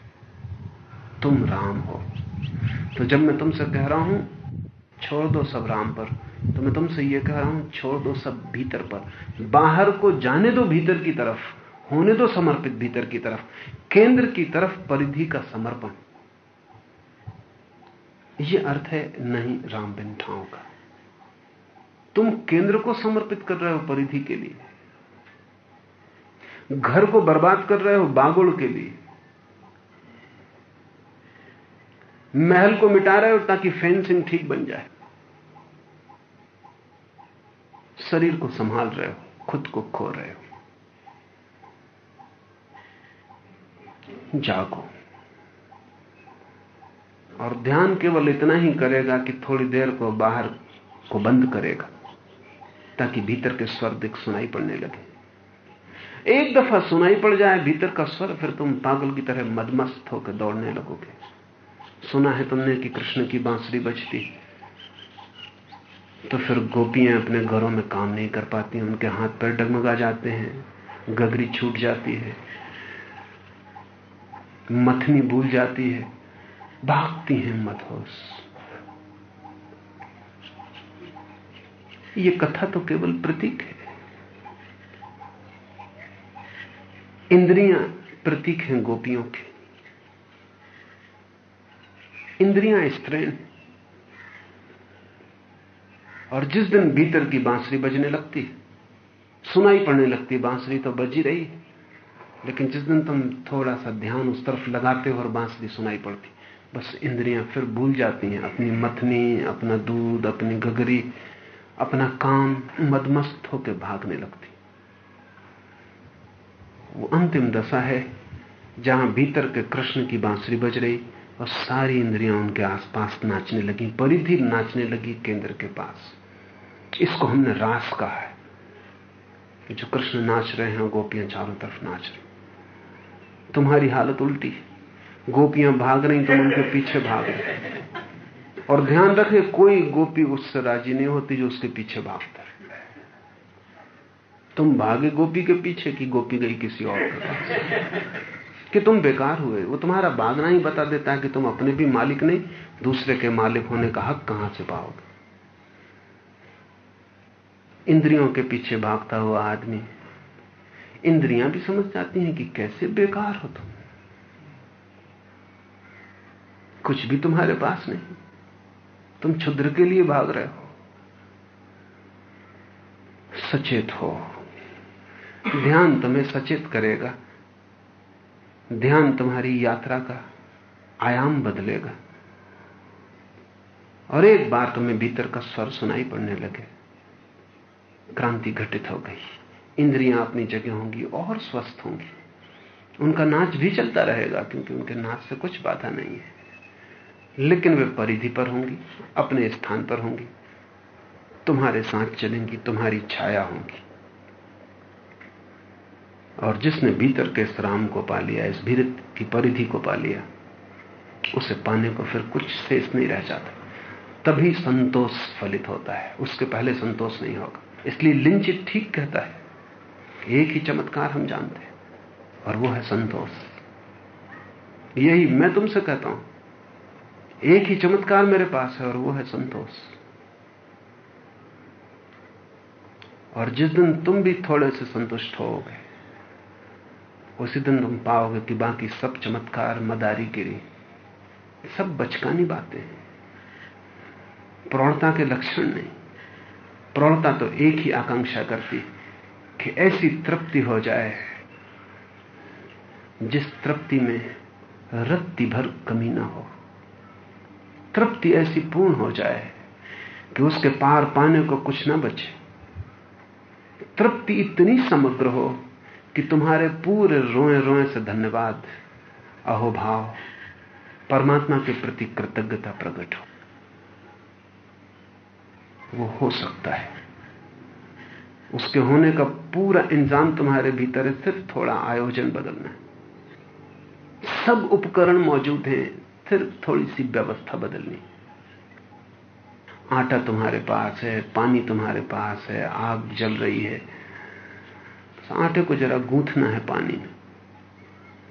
तुम राम हो। तो जब मैं तुमसे कह रहा हूँ, छोड़ दो सब राम पर। तो मैं तुमसे यह कह रहा हूँ, छोड़ दो सब भीतर पर। बाहर को जाने दो भीतर की तरफ़, होने दो समर्पित भीतर की तरफ़। केंद्र की तरफ़, परिधि का समर्पण। यह अर्थ है नहीं राम बिन ठाव का। तुम केंद्र को समर्पित कर रहे हो परिधि के लिए। घर को बर्बाद कर रहे हो बागुड़ के लिए। महल को मिटा रहे हो ताकि फेंसिंग ठीक बन जाए। शरीर को संभाल रहे हो, खुद को खो रहे हो। जागो। और ध्यान केवल इतना ही करेगा कि थोड़ी देर को बाहर को बंद करेगा, ताकि भीतर के स्वर दिख सुनाई पड़ने लगे। एक दफ़ा सुनाई पड़ जाए, भीतर का स्वर, फिर तुम पागल की तरह मदमस्त होकर दौड़ने लगोगे। सुना है तुमने कि कृष्ण की बांसुरी बजती? तो फिर गोपियाँ अपने घरों में काम नहीं कर पाती, उनके हाथ पैर डगमगा जाते हैं, गगरी छूट जाती है, मथनी भूल जाती है। भागती हैं मधोस ये कथा तो केवल प्रतीक है। इंद्रियाँ प्रतीक हैं गोपियों के। इंद्रियाँ स्त्रीण और जिस दिन भीतर की बांसुरी बजने लगती, सुनाई पड़ने लगती, बांसुरी तो बजी रही, लेकिन जिस दिन तुम थोड़ा सा ध्यान उस तरफ़ लगाते हो और बांसुरी सुनाई पड़ती बस इंद्रियाँ फिर भूल जाती हैं। अपनी मथनी, अपना दूध, अपनी गगरी अपना काम मदमस्त होकर भागने लगती। वो अंतिम दशा है, जहाँ भीतर के कृष्ण की बांसुरी बज रही और सारी इंद्रियाँ उनके आसपास नाचने लगी, परिधि नाचने लगी केंद्र के पास। इसको हमने रास कहा है जो कृष्ण नाच रहे हैं गोपियाँ चारों तरफ़ नाच रही। तुम्हारी हालत उल्टी गोपियाँ भाग रही तुम उनके पीछे भाग रहे। और ध्यान रखे, कोई गोपी उससे राज़ी नहीं होती जो उसके पीछे भागता है। तुम भागे गोपी के पीछे कि गोपी गई किसी और के पास? कि तुम बेकार हुए? वो तुम्हारा भागना ही बता देता है कि तुम अपने भी मालिक नहीं, दूसरे के मालिक होने का हक कहाँ से पाओगे? इंद्रियों के पीछे भागता हुआ आदमी, इंद्रियाँ भी समझ जाती हैं कि कैसे बेकार हो तुम? कुछ भी तुम्हारे पास नहीं। तुम क्षुद्र के लिए भाग रहे हो। सचेत हो। ध्यान तुम्हें सचेत करेगा। ध्यान तुम्हारी यात्रा का आयाम बदलेगा। और एक बार तुम्हें भीतर का स्वर सुनाई पड़ने लगे। क्रांति घटित हो गई। इंद्रियाँ अपनी जगह होंगी और स्वस्थ होंगी। उनका नाच भी चलता रहेगा, क्योंकि उनके नाच से कुछ बाधा नहीं है। लेकिन वे परिधि पर होंगी, अपने स्थान पर होंगी। तुम्हारे साथ चलेंगी, तुम्हारी छाया होंगी। और जिसने भीतर के इस राम को पा लिया, इस भीरत की परिधि को पा लिया, उसे पाने को फिर कुछ शेष नहीं रह जाता। तभी संतोष फलित होता है। उसके पहले संतोष नहीं होगा। इसलिए लिंचित ठीक कहता है एक ही चमत्कार हम जानते हैं, और वो है संतोष। यही मैं तुमसे कहता हूँ। एक ही चमत्कार मेरे पास है और वो है संतोष। और जिस दिन तुम भी थोड़े से संतुष्ट होगे उसी दिन तुम पाओगे कि बाकी सब चमत्कार, मदारी गिरी। सब बचकानी बातें प्रौढ़ता के लक्षण नहीं। प्रौणता तो एक ही आकांक्षा करती कि ऐसी तृप्ति हो जाए, जिस तृप्ति में रत्ती भर कमी ना हो। तृप्ति ऐसी पूर्ण हो जाए कि उसके पार पाने को कुछ ना बचे। तृप्ति इतनी समग्र हो कि तुम्हारे पूरे रोए रोए से धन्यवाद, अहोभाव, परमात्मा के प्रति कृतज्ञता प्रकट हो। वो हो सकता है। उसके होने का पूरा इंजाम तुम्हारे भीतर है सिर्फ़ थोड़ा आयोजन बदलना है। सब उपकरण मौजूद हैं। सिर्फ़ थोड़ी सी व्यवस्था बदलनी। आटा तुम्हारे पास है, पानी तुम्हारे पास है, आग जल रही है। आटे को जरा गूंथना है पानी में।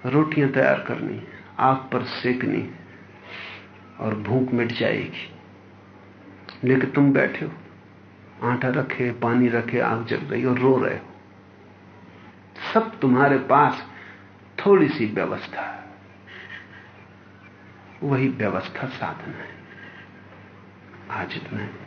रोटियाँ तैयार करनी, आग पर सेकनी और भूख मिट जाएगी। लेकिन तुम बैठे हो, आटा रखे, पानी रखे, आग जल रही और रो रहे हो। सब तुम्हारे पास थोड़ी सी व्यवस्था है। वही व्यवस्था साधन है। आज इतना है।